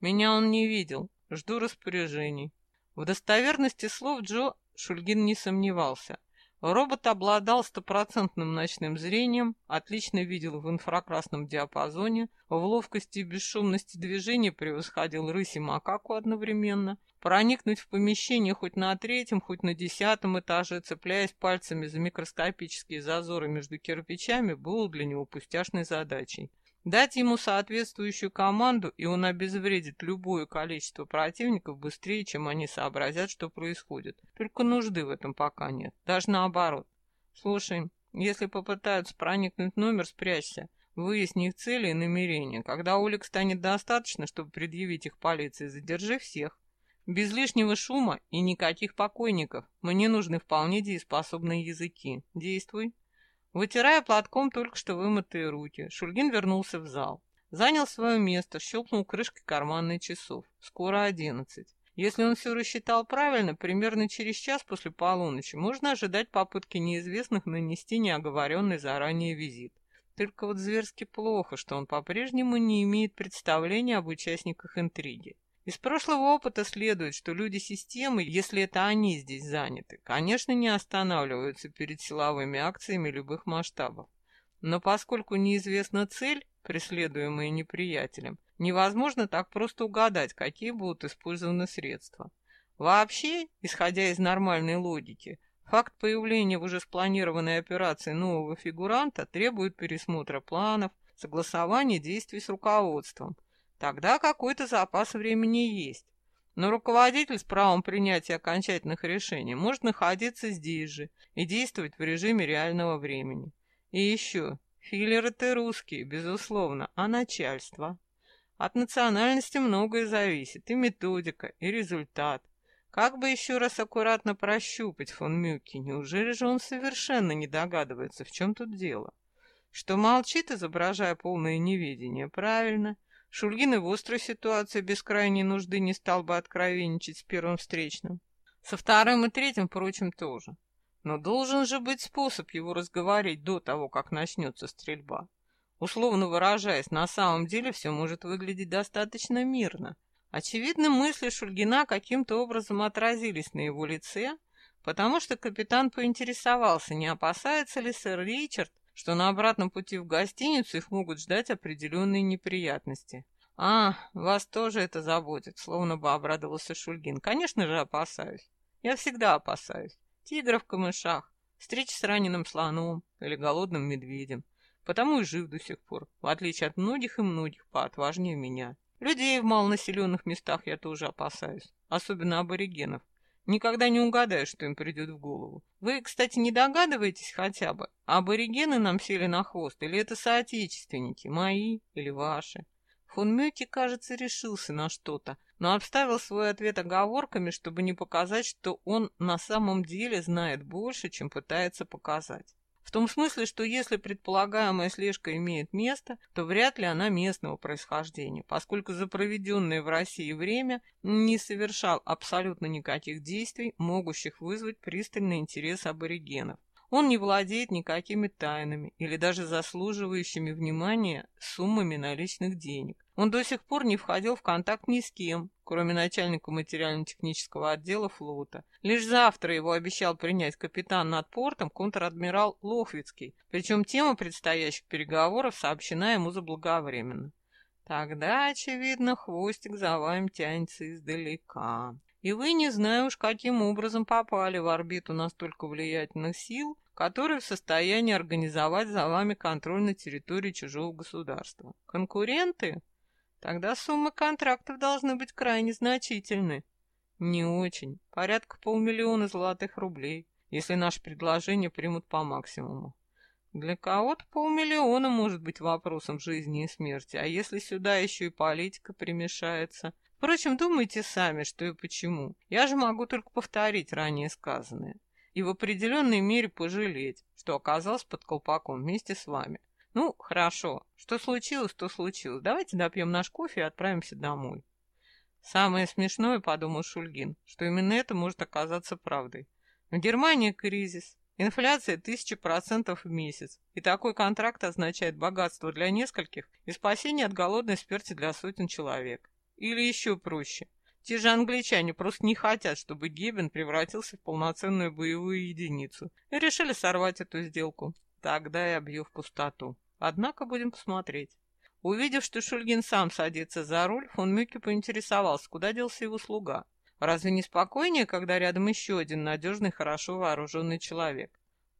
Меня он не видел. Жду распоряжений. В достоверности слов Джо Шульгин не сомневался. Робот обладал стопроцентным ночным зрением, отлично видел в инфракрасном диапазоне, в ловкости и бесшумности движения превосходил рысь и макаку одновременно. Проникнуть в помещение хоть на третьем, хоть на десятом этаже, цепляясь пальцами за микроскопические зазоры между кирпичами, было для него пустяшной задачей. Дать ему соответствующую команду, и он обезвредит любое количество противников быстрее, чем они сообразят, что происходит. Только нужды в этом пока нет. Даже наоборот. Слушай, если попытаются проникнуть в номер, спрячься. Выясни их цели и намерения. Когда улик станет достаточно, чтобы предъявить их полиции, задержи всех. Без лишнего шума и никаких покойников. Мне нужны вполне дееспособные языки. Действуй. Вытирая платком только что вымытые руки, Шульгин вернулся в зал. Занял свое место, щелкнул крышкой карманной часов. Скоро одиннадцать. Если он все рассчитал правильно, примерно через час после полуночи можно ожидать попытки неизвестных нанести неоговоренный заранее визит. Только вот зверски плохо, что он по-прежнему не имеет представления об участниках интриги. Из прошлого опыта следует, что люди системы, если это они здесь заняты, конечно, не останавливаются перед силовыми акциями любых масштабов. Но поскольку неизвестна цель, преследуемая неприятелем, невозможно так просто угадать, какие будут использованы средства. Вообще, исходя из нормальной логики, факт появления в уже спланированной операции нового фигуранта требует пересмотра планов, согласования действий с руководством – Тогда какой-то запас времени есть. Но руководитель с правом принятия окончательных решений может находиться здесь же и действовать в режиме реального времени. И еще, филлеры ты русские, безусловно, а начальство? От национальности многое зависит, и методика, и результат. Как бы еще раз аккуратно прощупать фон Мюки, неужели же он совершенно не догадывается, в чем тут дело? Что молчит, изображая полное неведение, правильно – Шульгин и в острой ситуации без крайней нужды не стал бы откровенничать с первым встречным. Со вторым и третьим, впрочем, тоже. Но должен же быть способ его разговорить до того, как начнется стрельба. Условно выражаясь, на самом деле все может выглядеть достаточно мирно. Очевидно, мысли Шульгина каким-то образом отразились на его лице, потому что капитан поинтересовался, не опасается ли сэр Ричард, что на обратном пути в гостиницу их могут ждать определенные неприятности. «А, вас тоже это заботит», — словно бы обрадовался Шульгин. «Конечно же опасаюсь. Я всегда опасаюсь. Тигров в камышах, встреч с раненым слоном или голодным медведем. Потому и жив до сих пор, в отличие от многих и многих, поотважнее меня. Людей в малонаселенных местах я тоже опасаюсь, особенно аборигенов. Никогда не угадаешь, что им придет в голову. Вы, кстати, не догадываетесь хотя бы, аборигены нам сели на хвост, или это соотечественники, мои или ваши? Фон Мюки, кажется, решился на что-то, но обставил свой ответ оговорками, чтобы не показать, что он на самом деле знает больше, чем пытается показать. В том смысле, что если предполагаемая слежка имеет место, то вряд ли она местного происхождения, поскольку за проведенное в России время не совершал абсолютно никаких действий, могущих вызвать пристальный интерес аборигенов. Он не владеет никакими тайнами или даже заслуживающими внимания суммами наличных денег. Он до сих пор не входил в контакт ни с кем, кроме начальника материально-технического отдела флота. Лишь завтра его обещал принять капитан над портом контр-адмирал Лохвицкий, причем тема предстоящих переговоров сообщена ему заблаговременно. Тогда, очевидно, хвостик за вами тянется издалека. И вы, не знаю уж каким образом, попали в орбиту настолько влиятельных сил, которые в состоянии организовать за вами контроль на территории чужого государства. Конкуренты? Тогда суммы контрактов должны быть крайне значительны. Не очень. Порядка полмиллиона золотых рублей, если наше предложение примут по максимуму. Для кого-то полмиллиона может быть вопросом жизни и смерти, а если сюда еще и политика примешается... Впрочем, думайте сами, что и почему. Я же могу только повторить ранее сказанное. И в определенной мере пожалеть, что оказался под колпаком вместе с вами. Ну, хорошо. Что случилось, то случилось. Давайте допьем наш кофе и отправимся домой. Самое смешное, подумал Шульгин, что именно это может оказаться правдой. В Германии кризис, инфляция тысячи процентов в месяц, и такой контракт означает богатство для нескольких и спасение от голодной смерти для сотен человек. Или еще проще. Те же англичане просто не хотят, чтобы Гебен превратился в полноценную боевую единицу, и решили сорвать эту сделку. Тогда я бью в пустоту. Однако будем посмотреть. Увидев, что Шульгин сам садится за руль, фон Мюке поинтересовался, куда делся его слуга. Разве не спокойнее, когда рядом еще один надежный, хорошо вооруженный человек?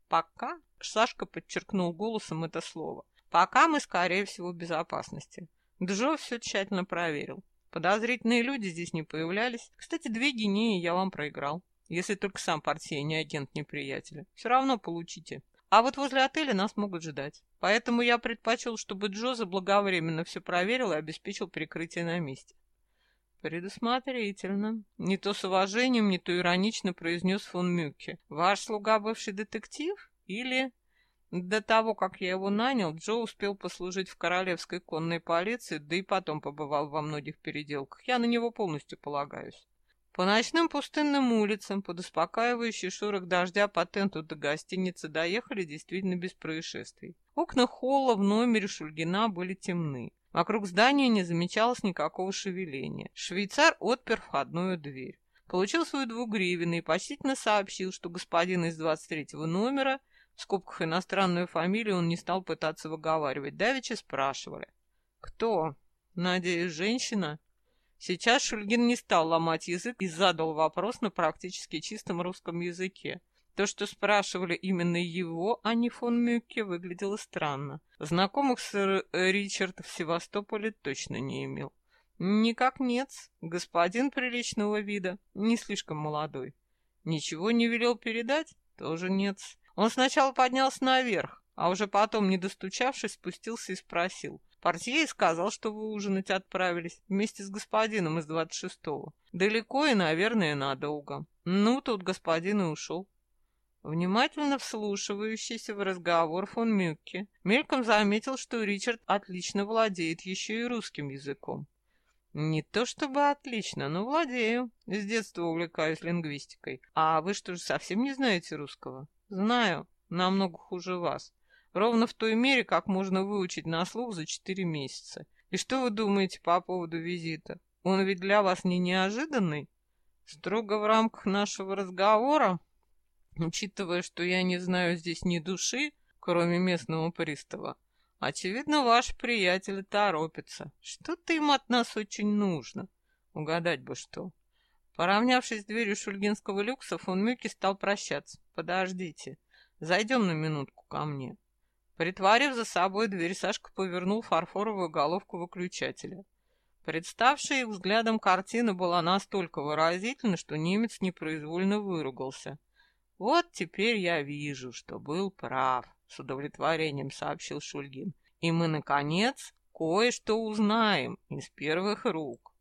Пока, Сашка подчеркнул голосом это слово, пока мы, скорее всего, в безопасности. Джо все тщательно проверил. Подозрительные люди здесь не появлялись. Кстати, две гинеи я вам проиграл. Если только сам портье не агент неприятеля. Все равно получите. А вот возле отеля нас могут ждать. Поэтому я предпочел, чтобы Джо заблаговременно все проверил и обеспечил прикрытие на месте. Предусмотрительно. Не то с уважением, не то иронично произнес фон Мюкке. Ваш слуга бывший детектив? Или... До того, как я его нанял, Джо успел послужить в королевской конной полиции, да и потом побывал во многих переделках. Я на него полностью полагаюсь. По ночным пустынным улицам, под успокаивающий шорох дождя по тенту до гостиницы доехали действительно без происшествий. Окна холла в номере Шульгина были темны. Вокруг здания не замечалось никакого шевеления. Швейцар отпер входную дверь. Получил свою двугривенную и почтительно сообщил, что господин из 23-го номера, в скобках иностранную фамилию он не стал пытаться выговаривать, давеча спрашивали. «Кто? Надеюсь, женщина?» Сейчас Шульгин не стал ломать язык и задал вопрос на практически чистом русском языке. То, что спрашивали именно его, а не фон Мюкке, выглядело странно. Знакомых сэр Ричард в Севастополе точно не имел. Никак нет, господин приличного вида, не слишком молодой. Ничего не велел передать? Тоже нет. Он сначала поднялся наверх, а уже потом, не достучавшись, спустился и спросил. Портье сказал, что вы ужинать отправились вместе с господином из двадцать шестого. Далеко и, наверное, надолго. Ну, тут господин и ушел. Внимательно вслушивающийся в разговор фон Мюкке мельком заметил, что Ричард отлично владеет еще и русским языком. Не то чтобы отлично, но владею. С детства увлекаюсь лингвистикой. А вы что же, совсем не знаете русского? Знаю, намного хуже вас. Ровно в той мере, как можно выучить на слух за четыре месяца. И что вы думаете по поводу визита? Он ведь для вас не неожиданный? Строго в рамках нашего разговора, учитывая, что я не знаю здесь ни души, кроме местного пристава, очевидно, ваш приятель торопится. Что-то им от нас очень нужно. Угадать бы что. Поравнявшись с дверью шульгинского люкса, фон Мюки стал прощаться. «Подождите, зайдем на минутку ко мне». Притворив за собой дверь, Сашка повернул фарфоровую головку выключателя. Представшая их взглядом картина была настолько выразительна, что немец непроизвольно выругался. «Вот теперь я вижу, что был прав», — с удовлетворением сообщил Шульгин. «И мы, наконец, кое-что узнаем из первых рук».